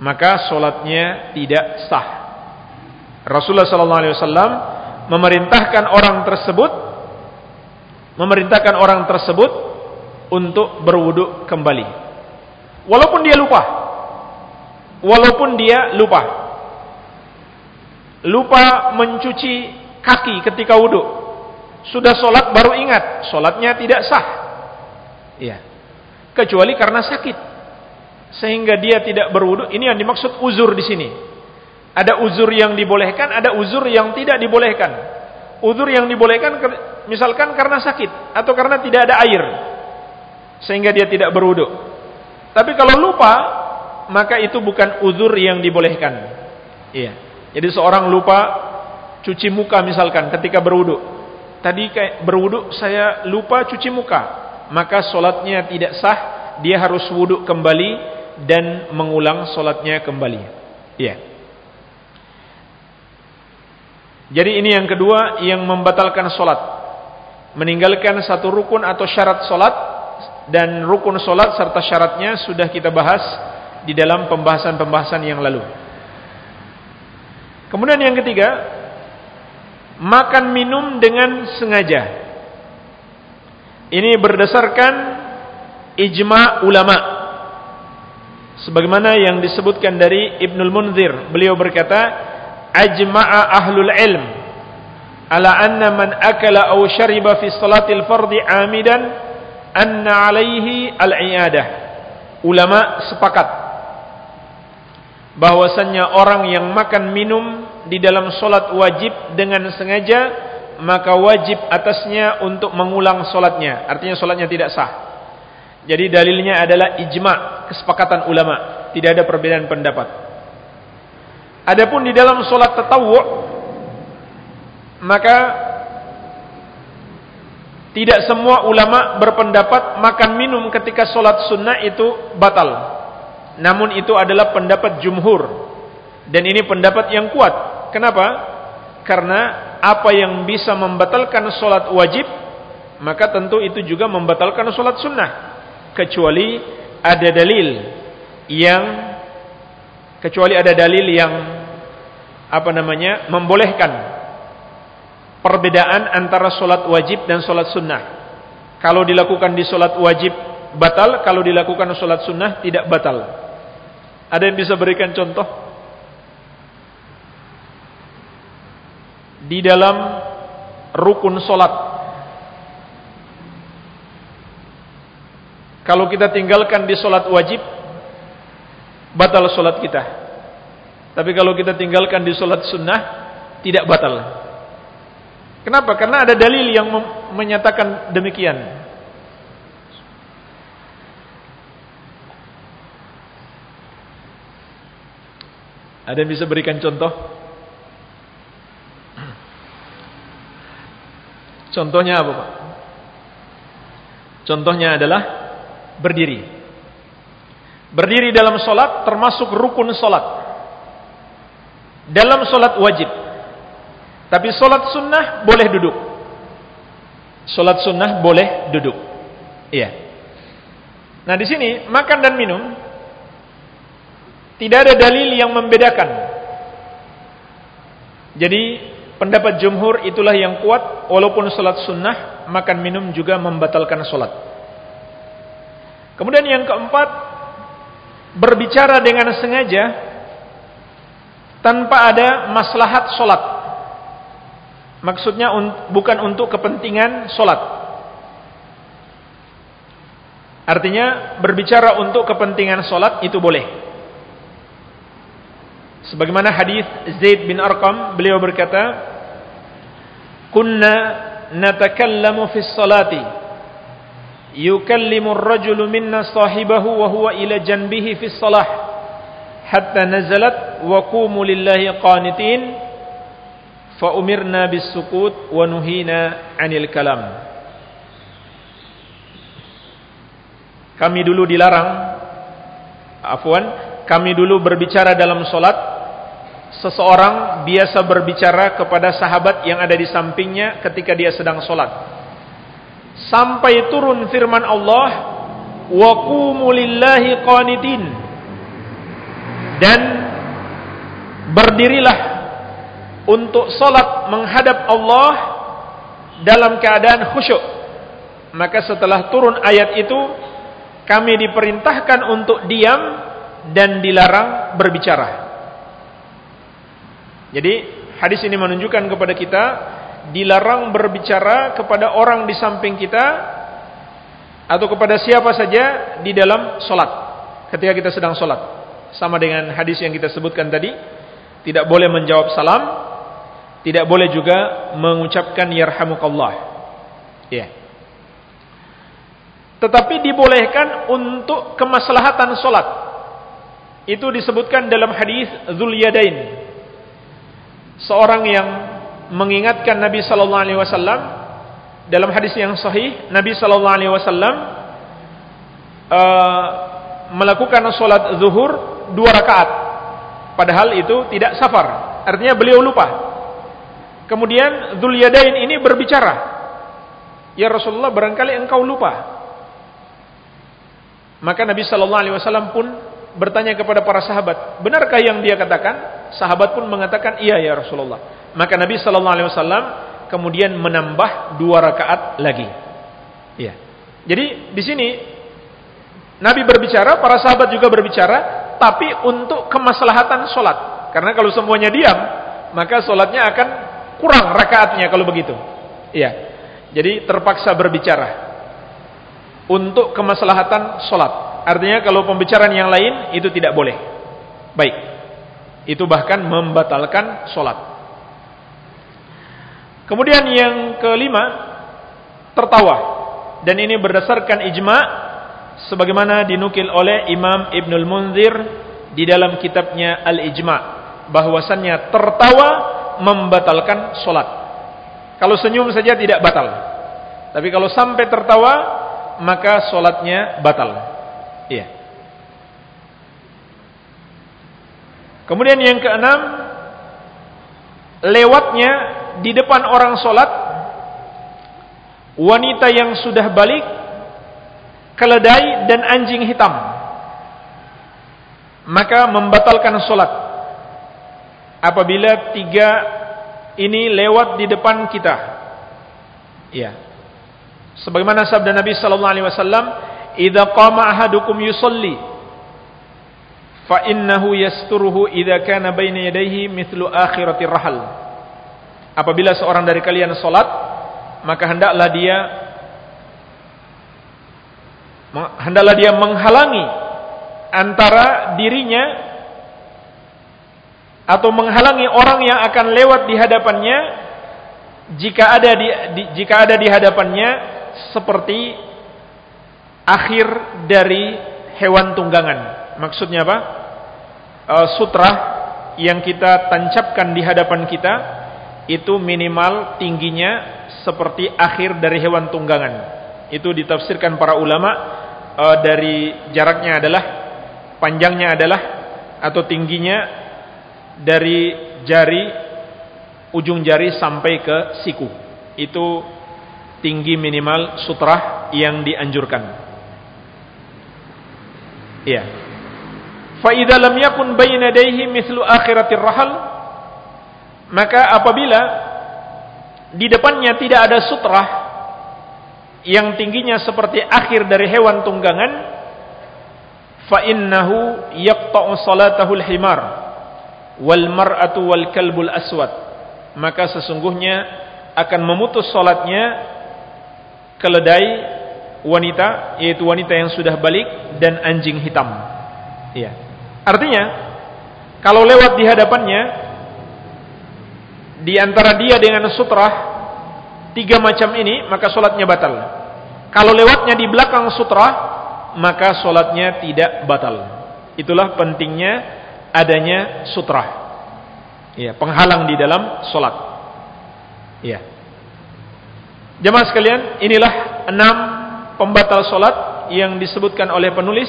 Maka solatnya tidak sah. Rasulullah SAW memerintahkan orang tersebut, memerintahkan orang tersebut untuk berwudhu kembali. Walaupun dia lupa, walaupun dia lupa, lupa mencuci kaki ketika wudhu. Sudah sholat baru ingat, sholatnya tidak sah. Iya. Kecuali karena sakit. Sehingga dia tidak berwudhu. Ini yang dimaksud uzur di sini. Ada uzur yang dibolehkan, ada uzur yang tidak dibolehkan. Uzur yang dibolehkan misalkan karena sakit atau karena tidak ada air. Sehingga dia tidak berwudhu. Tapi kalau lupa, maka itu bukan uzur yang dibolehkan. Iya. Jadi seorang lupa cuci muka misalkan ketika berwudu. Tadi kayak berwudu saya lupa cuci muka, maka solatnya tidak sah, dia harus wudu kembali dan mengulang solatnya kembali. Iya. Jadi ini yang kedua yang membatalkan solat, meninggalkan satu rukun atau syarat solat dan rukun solat serta syaratnya sudah kita bahas di dalam pembahasan-pembahasan yang lalu. Kemudian yang ketiga, makan minum dengan sengaja. Ini berdasarkan ijma ulama. Sebagaimana yang disebutkan dari Ibnul Munzir, beliau berkata, "Ajma'a ahlul ilm ala anna man akala aw shariba fi salatil fardhi amidan anna alaihi al-i'adah." Ulama sepakat bahwasannya orang yang makan minum di dalam solat wajib dengan sengaja maka wajib atasnya untuk mengulang solatnya. Artinya solatnya tidak sah. Jadi dalilnya adalah ijma kesepakatan ulama. Tidak ada perbedaan pendapat. Adapun di dalam solat tatawu maka tidak semua ulama berpendapat makan minum ketika solat sunnah itu batal namun itu adalah pendapat jumhur dan ini pendapat yang kuat. Kenapa? Karena apa yang bisa membatalkan solat wajib, maka tentu itu juga membatalkan solat sunnah. Kecuali ada dalil yang kecuali ada dalil yang apa namanya membolehkan perbedaan antara solat wajib dan solat sunnah. Kalau dilakukan di solat wajib batal, kalau dilakukan solat sunnah tidak batal. Ada yang bisa berikan contoh? Di dalam rukun solat. Kalau kita tinggalkan di solat wajib, batal solat kita. Tapi kalau kita tinggalkan di solat sunnah, tidak batal. Kenapa? Karena ada dalil yang menyatakan demikian. Ada yang bisa berikan contoh? Contohnya apa Pak? Contohnya adalah berdiri. Berdiri dalam solat termasuk rukun solat. Dalam solat wajib. Tapi solat sunnah boleh duduk. Solat sunnah boleh duduk. Iya. Nah di sini makan dan minum tidak ada dalil yang membedakan. Jadi pendapat jumhur itulah yang kuat walaupun solat sunnah makan minum juga membatalkan solat. Kemudian yang keempat berbicara dengan sengaja tanpa ada maslahat solat. Maksudnya un bukan untuk kepentingan solat. Artinya berbicara untuk kepentingan solat itu boleh. Sebagaimana hadis Zaid bin Arqam beliau berkata, "Kunna natakallamu fi salati." yukallimu ar-rajulu minna sahibahu wa huwa ila janbihi fi salah. Hatta nazalat wa qumu lillahi qanitin. Fa umirna bis sukut wa nuhina 'anil kalam. Kami dulu dilarang afwan kami dulu berbicara dalam salat seseorang biasa berbicara kepada sahabat yang ada di sampingnya ketika dia sedang salat sampai turun firman Allah wa qumu lillahi qanitin. Dan berdirilah untuk salat menghadap Allah dalam keadaan khusyuk. Maka setelah turun ayat itu kami diperintahkan untuk diam dan dilarang berbicara. Jadi hadis ini menunjukkan kepada kita dilarang berbicara kepada orang di samping kita atau kepada siapa saja di dalam solat. Ketika kita sedang solat. Sama dengan hadis yang kita sebutkan tadi tidak boleh menjawab salam tidak boleh juga mengucapkan yarhamukallah. Ya tetapi dibolehkan untuk kemaslahatan solat itu disebutkan dalam hadis Zulyadain seorang yang mengingatkan Nabi sallallahu alaihi wasallam dalam hadis yang sahih Nabi sallallahu alaihi wasallam uh, melakukan salat zuhur dua rakaat. Padahal itu tidak safar. Artinya beliau lupa. Kemudian Dzuliyadain ini berbicara ya Rasulullah barangkali engkau lupa. Maka Nabi sallallahu alaihi wasallam pun bertanya kepada para sahabat benarkah yang dia katakan sahabat pun mengatakan iya ya Rasulullah maka Nabi Shallallahu Alaihi Wasallam kemudian menambah dua rakaat lagi. Ya. Jadi di sini Nabi berbicara, para sahabat juga berbicara, tapi untuk kemaslahatan solat. Karena kalau semuanya diam, maka solatnya akan kurang rakaatnya kalau begitu. Iya. Jadi terpaksa berbicara untuk kemaslahatan solat. Artinya kalau pembicaraan yang lain itu tidak boleh. Baik. Itu bahkan membatalkan solat. Kemudian yang kelima tertawa dan ini berdasarkan ijma sebagaimana dinukil oleh Imam Ibnul Munzir di dalam kitabnya Al-Ijma bahwasannya tertawa membatalkan solat. Kalau senyum saja tidak batal. Tapi kalau sampai tertawa maka solatnya batal. Iya. Kemudian yang keenam lewatnya di depan orang solat wanita yang sudah balik keledai dan anjing hitam maka membatalkan solat apabila tiga ini lewat di depan kita. Ya sebagaimana sabda Nabi sallallahu alaihi wasallam idza qama ahadukum yusalli fa innahu yasturuhu idza kana baina yadayhi mithlu akhiratir rahal. Apabila seorang dari kalian salat maka hendaklah dia hendaklah dia menghalangi antara dirinya atau menghalangi orang yang akan lewat di hadapannya jika ada di, di jika ada di hadapannya seperti akhir dari hewan tunggangan. Maksudnya apa? E, sutra yang kita tancapkan di hadapan kita itu minimal tingginya seperti akhir dari hewan tunggangan. Itu ditafsirkan para ulama e, dari jaraknya adalah panjangnya adalah atau tingginya dari jari ujung jari sampai ke siku. Itu tinggi minimal sutra yang dianjurkan. Ya. Fa idza lam yakun mithlu akhiratir rahal maka apabila di depannya tidak ada sutra yang tingginya seperti akhir dari hewan tunggangan fa innahu yaqta'u salatahu al-himar wal mar'atu wal kalbul aswad maka sesungguhnya akan memutus salatnya keledai wanita yaitu wanita yang sudah balik dan anjing hitam ya artinya kalau lewat di hadapannya di antara dia dengan sutra tiga macam ini maka salatnya batal kalau lewatnya di belakang sutra maka solatnya tidak batal. Itulah pentingnya adanya sutra. Ya, penghalang di dalam solat. Ya. Jemaah sekalian, inilah enam pembatal solat yang disebutkan oleh penulis.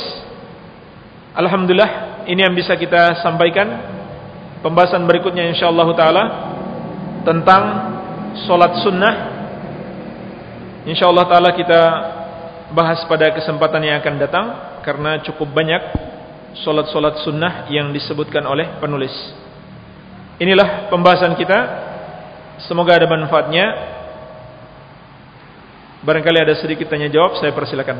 Alhamdulillah, ini yang bisa kita sampaikan. Pembahasan berikutnya insyaallah taala tentang solat sunnah. Insyaallah taala kita bahas pada kesempatan yang akan datang karena cukup banyak solat-solat sunnah yang disebutkan oleh penulis. Inilah pembahasan kita. Semoga ada manfaatnya. Barangkali ada sedikit tanya jawab, saya persilakan.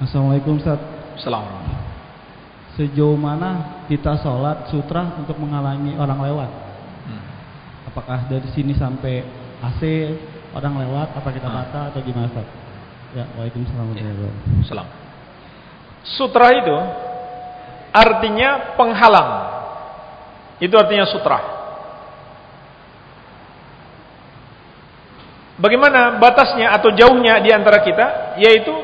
Assalamualaikum Ustaz. Assalamualaikum. Sejauh mana kita sholat sutra untuk menghalangi orang lewat? Hmm. Apakah dari sini sampai AC orang lewat, apa kita hmm. atau gimana Ustaz? Ya, Waalaikumsalam. Ya. Salam. Sutra itu artinya penghalang. Itu artinya sutra. Bagaimana batasnya atau jauhnya di antara kita? Yaitu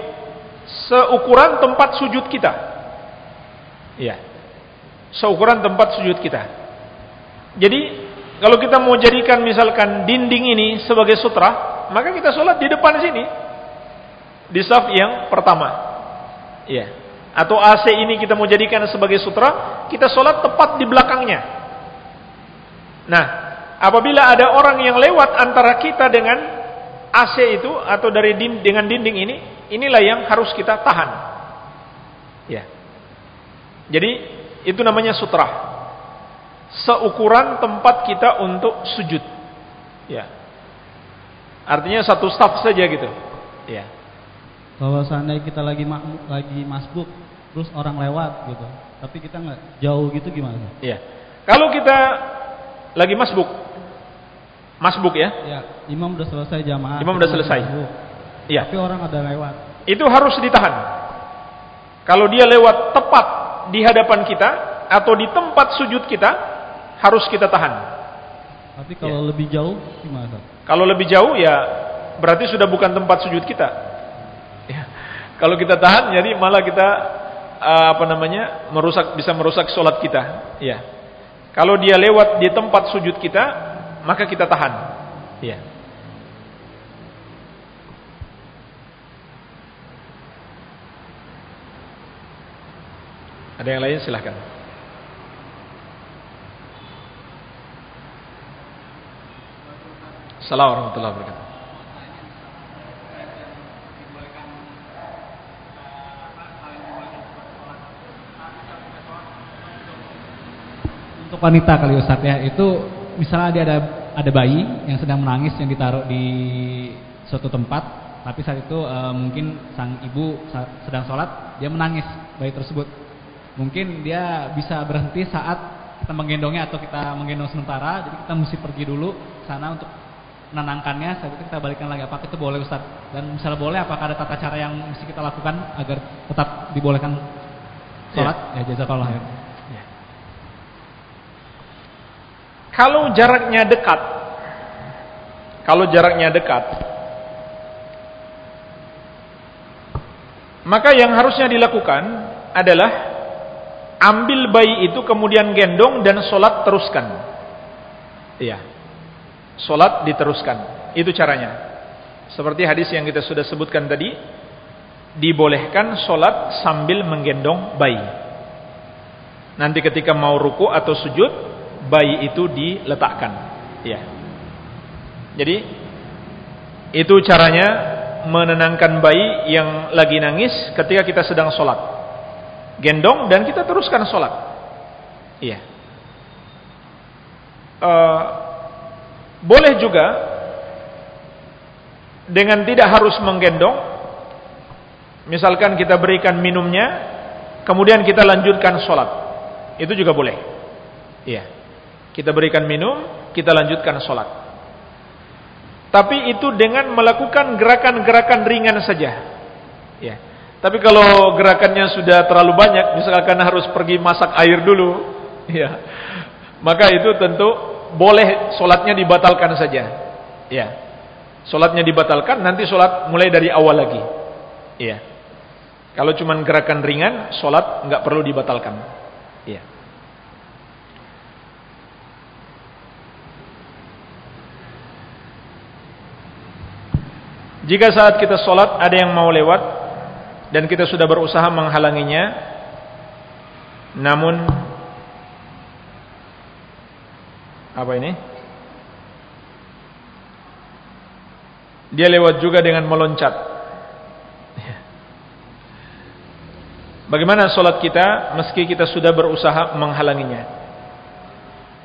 seukuran tempat sujud kita. Iya. Seukuran tempat sujud kita. Jadi kalau kita mau jadikan misalkan dinding ini sebagai sutra, maka kita sholat di depan sini. Di saf yang pertama. Iya. Atau AC ini kita mau jadikan sebagai sutra, kita sholat tepat di belakangnya. Nah, apabila ada orang yang lewat antara kita dengan AC itu atau dari dengan dinding ini, inilah yang harus kita tahan. Ya. Jadi itu namanya sutra. Seukuran tempat kita untuk sujud. Ya. Artinya satu staff saja gitu. Ya. Kalau seandainya kita lagi ma lagi masbuk, terus orang lewat gitu, tapi kita nggak jauh gitu gimana? Iya. Kalau kita lagi masbuk, masbuk ya? Ya, imam udah selesai jamaah. Imam udah selesai. Iya. Tapi orang ada lewat. Itu harus ditahan. Kalau dia lewat tepat di hadapan kita atau di tempat sujud kita, harus kita tahan. Tapi kalau ya. lebih jauh gimana? Kalau lebih jauh ya berarti sudah bukan tempat sujud kita. Kalau kita tahan jadi malah kita eh, apa namanya? merusak bisa merusak sholat kita. Ya. Kalau dia lewat di tempat sujud kita, maka kita tahan. Ya. Ada yang lain silahkan. Assalamualaikum warahmatullahi wabarakatuh. Untuk wanita kali Ustaz ya, itu misalnya dia ada ada bayi yang sedang menangis yang ditaruh di suatu tempat, tapi saat itu e, mungkin sang ibu sedang sholat, dia menangis bayi tersebut. Mungkin dia bisa berhenti saat kita menggendongnya atau kita menggendong sementara, jadi kita mesti pergi dulu sana untuk menenangkannya, saat itu kita balikan lagi. Apakah itu boleh Ustaz? Dan misalnya boleh, apakah ada tata cara yang mesti kita lakukan agar tetap dibolehkan sholat? Ya, ya jazakallah ya. ya. Kalau jaraknya dekat, kalau jaraknya dekat, maka yang harusnya dilakukan adalah ambil bayi itu kemudian gendong dan sholat teruskan. Iya solat diteruskan. Itu caranya. Seperti hadis yang kita sudah sebutkan tadi, dibolehkan solat sambil menggendong bayi. Nanti ketika mau ruku atau sujud, bayi itu diletakkan. Ya. Jadi itu caranya menenangkan bayi yang lagi nangis ketika kita sedang solat. Gendong dan kita teruskan solat. Iya. Uh, boleh juga dengan tidak harus menggendong. Misalkan kita berikan minumnya, kemudian kita lanjutkan sholat. Itu juga boleh. Iya. Kita berikan minum, kita lanjutkan sholat. Tapi itu dengan melakukan gerakan-gerakan ringan saja. Ya. Tapi kalau gerakannya sudah terlalu banyak, misalkan harus pergi masak air dulu, ya, maka itu tentu boleh solatnya dibatalkan saja. Ya. Solatnya dibatalkan, nanti solat mulai dari awal lagi. Iya. Kalau cuma gerakan ringan, solat nggak perlu dibatalkan. Iya. Jika saat kita solat ada yang mau lewat dan kita sudah berusaha menghalanginya, namun apa ini? Dia lewat juga dengan meloncat. Bagaimana solat kita meski kita sudah berusaha menghalanginya?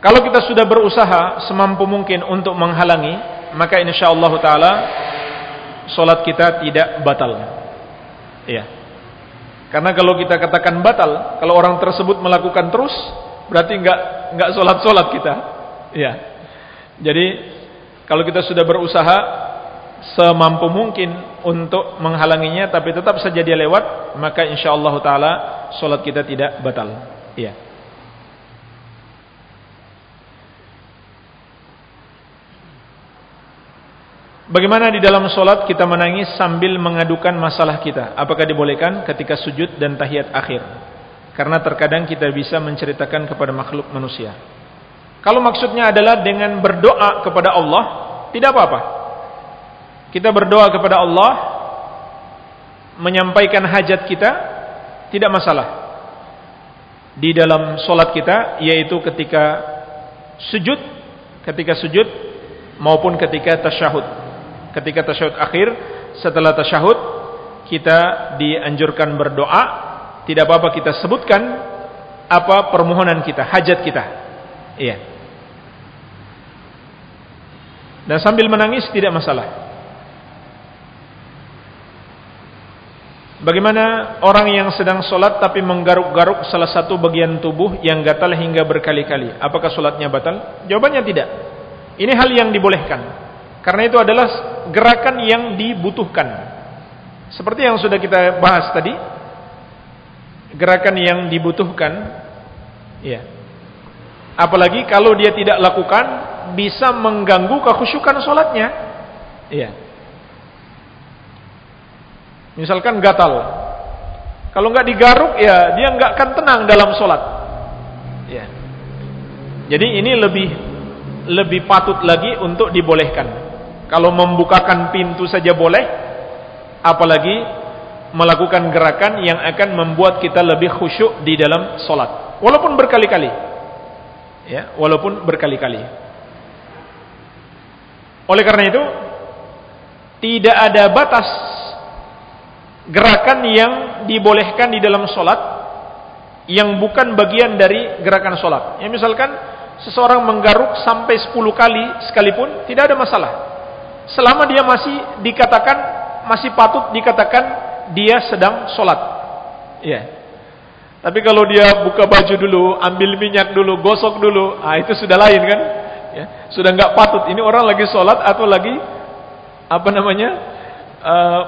Kalau kita sudah berusaha semampu mungkin untuk menghalangi, maka insyaallah taala solat kita tidak batal. Iya. Karena kalau kita katakan batal, kalau orang tersebut melakukan terus, berarti enggak enggak solat-solat kita. Ya. Jadi kalau kita sudah berusaha semampu mungkin untuk menghalanginya tapi tetap saja dia lewat, maka insyaallah taala salat kita tidak batal. Iya. Bagaimana di dalam solat kita menangis sambil mengadukan masalah kita? Apakah dibolehkan ketika sujud dan tahiyat akhir? Karena terkadang kita bisa menceritakan kepada makhluk manusia. Kalau maksudnya adalah dengan berdoa kepada Allah, tidak apa-apa. Kita berdoa kepada Allah, menyampaikan hajat kita, tidak masalah. Di dalam solat kita, yaitu ketika sujud, ketika sujud, maupun ketika tasyahud. Ketika tasyahud akhir, setelah tasyahud, kita dianjurkan berdoa, tidak apa-apa kita sebutkan apa permohonan kita, hajat kita. Iya. Dan sambil menangis tidak masalah. Bagaimana orang yang sedang solat tapi menggaruk-garuk salah satu bagian tubuh yang gatal hingga berkali-kali? Apakah solatnya batal? Jawabannya tidak. Ini hal yang dibolehkan. Karena itu adalah gerakan yang dibutuhkan. Seperti yang sudah kita bahas tadi. Gerakan yang dibutuhkan. Ya. Apalagi kalau dia tidak lakukan bisa mengganggu kekhusyukan sholatnya. Iya. Misalkan gatal. Kalau nggak digaruk ya dia nggak akan tenang dalam sholat. Ya. Jadi ini lebih lebih patut lagi untuk dibolehkan. Kalau membukakan pintu saja boleh, apalagi melakukan gerakan yang akan membuat kita lebih khusyuk di dalam sholat. Walaupun berkali-kali. Ya, walaupun berkali-kali. Oleh karena itu, tidak ada batas gerakan yang dibolehkan di dalam solat yang bukan bagian dari gerakan solat. Ya misalkan seseorang menggaruk sampai 10 kali sekalipun tidak ada masalah. Selama dia masih dikatakan masih patut dikatakan dia sedang solat. Ya. Tapi kalau dia buka baju dulu, ambil minyak dulu, gosok dulu, ah itu sudah lain kan? Ya, sudah nggak patut. Ini orang lagi sholat atau lagi apa namanya uh,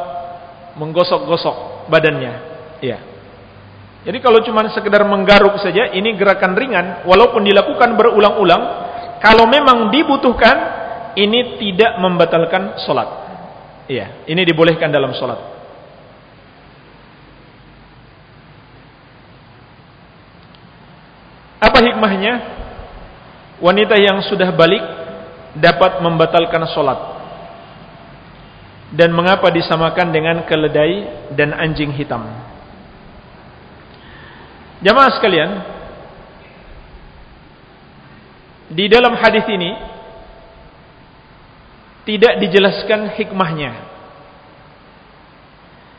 menggosok-gosok badannya. Ya. Jadi kalau cuma sekedar menggaruk saja, ini gerakan ringan, walaupun dilakukan berulang-ulang, kalau memang dibutuhkan, ini tidak membatalkan sholat. Iya, ini dibolehkan dalam sholat. Apa hikmahnya? Wanita yang sudah balik dapat membatalkan solat. Dan mengapa disamakan dengan keledai dan anjing hitam? Jamaah sekalian, di dalam hadis ini tidak dijelaskan hikmahnya.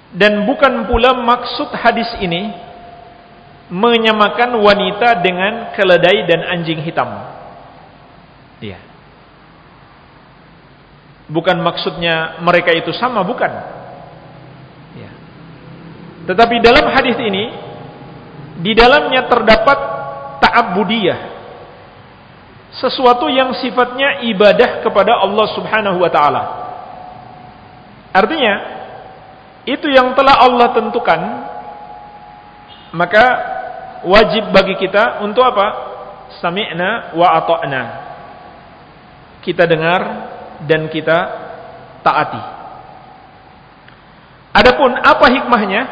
Dan bukan pula maksud hadis ini menyamakan wanita dengan keledai dan anjing hitam. Iya. Bukan maksudnya mereka itu sama, bukan. Ya. Tetapi dalam hadis ini di dalamnya terdapat ta'abbudiyah. Sesuatu yang sifatnya ibadah kepada Allah Subhanahu wa taala. Artinya itu yang telah Allah tentukan maka wajib bagi kita untuk apa? Sami'na wa ata'na. Kita dengar dan kita taati. Adapun apa hikmahnya?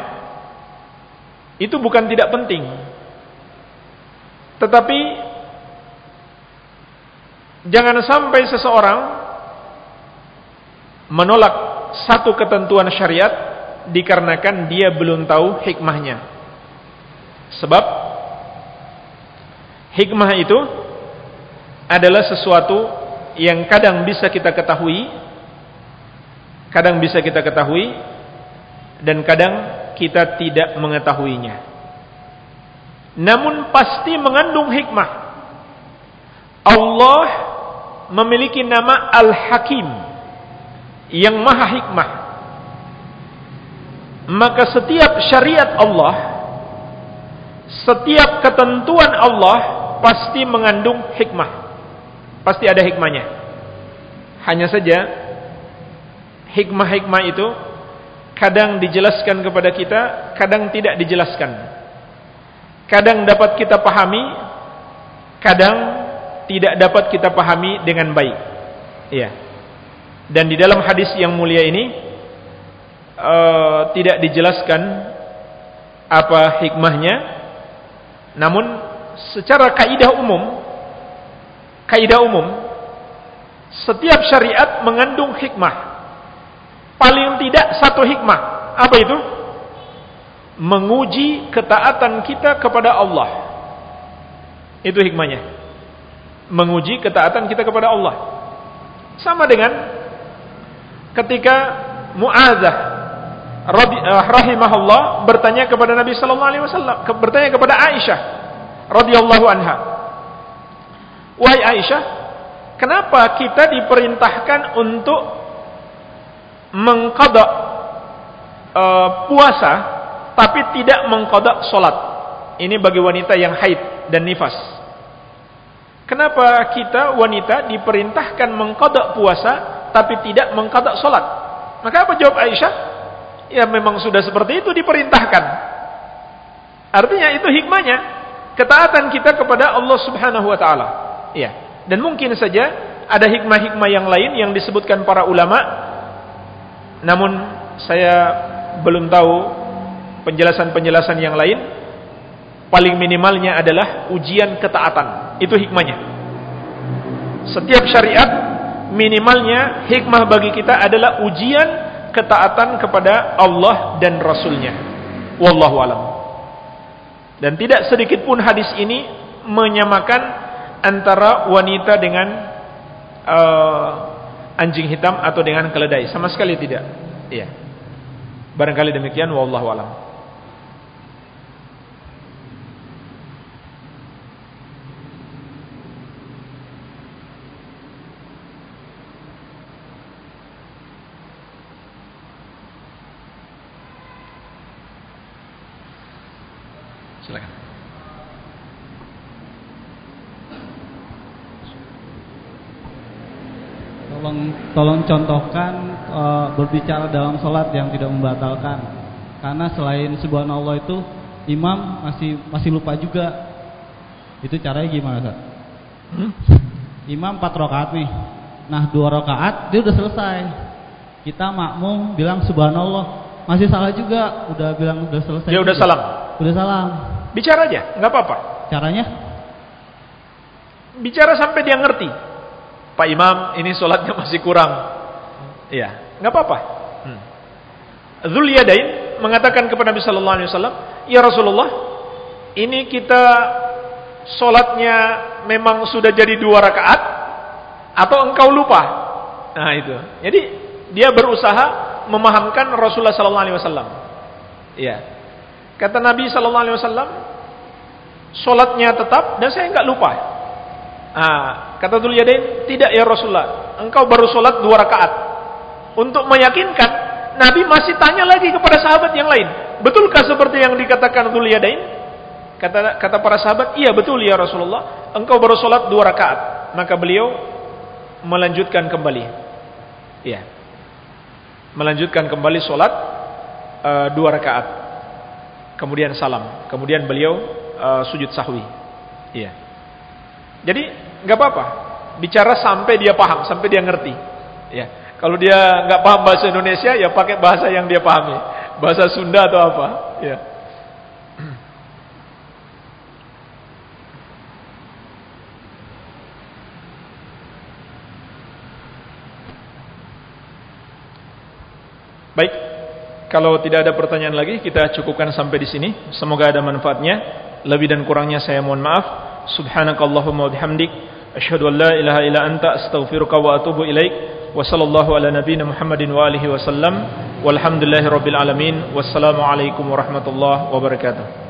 Itu bukan tidak penting. Tetapi jangan sampai seseorang menolak satu ketentuan syariat dikarenakan dia belum tahu hikmahnya. Sebab hikmah itu adalah sesuatu yang kadang bisa kita ketahui, kadang bisa kita ketahui, dan kadang kita tidak mengetahuinya. Namun pasti mengandung hikmah. Allah memiliki nama Al-Hakim yang maha hikmah. Maka setiap syariat Allah setiap ketentuan Allah pasti mengandung hikmah. Pasti ada hikmahnya. Hanya saja hikmah-hikmah itu kadang dijelaskan kepada kita, kadang tidak dijelaskan. Kadang dapat kita pahami, kadang tidak dapat kita pahami dengan baik. Iya. Dan di dalam hadis yang mulia ini uh, tidak dijelaskan apa hikmahnya, namun secara kaidah umum, kaidah umum, setiap syariat mengandung hikmah. Paling tidak satu hikmah. Apa itu? Menguji ketaatan kita kepada Allah. Itu hikmahnya. Menguji ketaatan kita kepada Allah. Sama dengan ketika Mu'adzah Eh, rahimahullah bertanya kepada Nabi sallallahu alaihi wasallam, bertanya kepada Aisyah radhiyallahu anha. Wahai Aisyah, kenapa kita diperintahkan untuk mengqada uh, puasa tapi tidak mengqada salat? Ini bagi wanita yang haid dan nifas. Kenapa kita wanita diperintahkan mengqada puasa tapi tidak mengqada salat? Maka apa jawab Aisyah? Ya memang sudah seperti itu diperintahkan. Artinya itu hikmahnya ketaatan kita kepada Allah Subhanahu wa taala. Ya. Dan mungkin saja ada hikmah-hikmah yang lain yang disebutkan para ulama namun saya belum tahu penjelasan-penjelasan yang lain paling minimalnya adalah ujian ketaatan itu hikmahnya setiap syariat minimalnya hikmah bagi kita adalah ujian ketaatan kepada Allah dan Rasulnya. Wallahu alam. Dan tidak sedikit pun hadis ini menyamakan antara wanita dengan uh, anjing hitam atau dengan keledai, sama sekali tidak. Iya. Barangkali demikian wallahu alam. Tolong contohkan e, berbicara dalam sholat yang tidak membatalkan. Karena selain subhanallah itu imam masih masih lupa juga. Itu caranya gimana, Ustaz? Hmm? Imam 4 rakaat nih. Nah, dua rakaat dia udah selesai. Kita makmum bilang subhanallah, masih salah juga, udah bilang udah selesai. Dia udah salam. Udah salam. Bicara aja, nggak apa-apa. Caranya? Bicara sampai dia ngerti. Pak Imam ini sholatnya masih kurang. Iya, nggak apa-apa. Hmm. Mengatakan kepada Nabi Sallallahu Alaihi Wasallam, ya Rasulullah, ini kita sholatnya memang sudah jadi dua rakaat atau engkau lupa? Nah itu. Jadi dia berusaha memahamkan Rasulullah Sallallahu Alaihi Wasallam. Iya. Kata Nabi Sallallahu Alaihi Wasallam, sholatnya tetap dan saya nggak lupa. Ah, kata Dhul Yadain, tidak ya Rasulullah, engkau baru sholat dua rakaat. Untuk meyakinkan, Nabi masih tanya lagi kepada sahabat yang lain. Betulkah seperti yang dikatakan Dhul Yadain? Kata, kata para sahabat, iya betul ya Rasulullah, engkau baru sholat dua rakaat. Maka beliau melanjutkan kembali. Iya. Melanjutkan kembali sholat uh, dua rakaat. Kemudian salam. Kemudian beliau uh, sujud sahwi. Iya. Jadi nggak apa-apa. Bicara sampai dia paham, sampai dia ngerti. Ya. Kalau dia nggak paham bahasa Indonesia, ya pakai bahasa yang dia pahami. Bahasa Sunda atau apa. Ya. Baik, kalau tidak ada pertanyaan lagi, kita cukupkan sampai di sini. Semoga ada manfaatnya. Lebih dan kurangnya saya mohon maaf. Subhanakallahumma wa bihamdik Asyhadu an la ilaha illa anta astaghfiruka wa atubu ilaik. Wa sallallahu ala nabiyyina Muhammadin wa alihi wasallam. Walhamdulillahirabbil alamin. Wassalamu alaikum warahmatullahi wabarakatuh.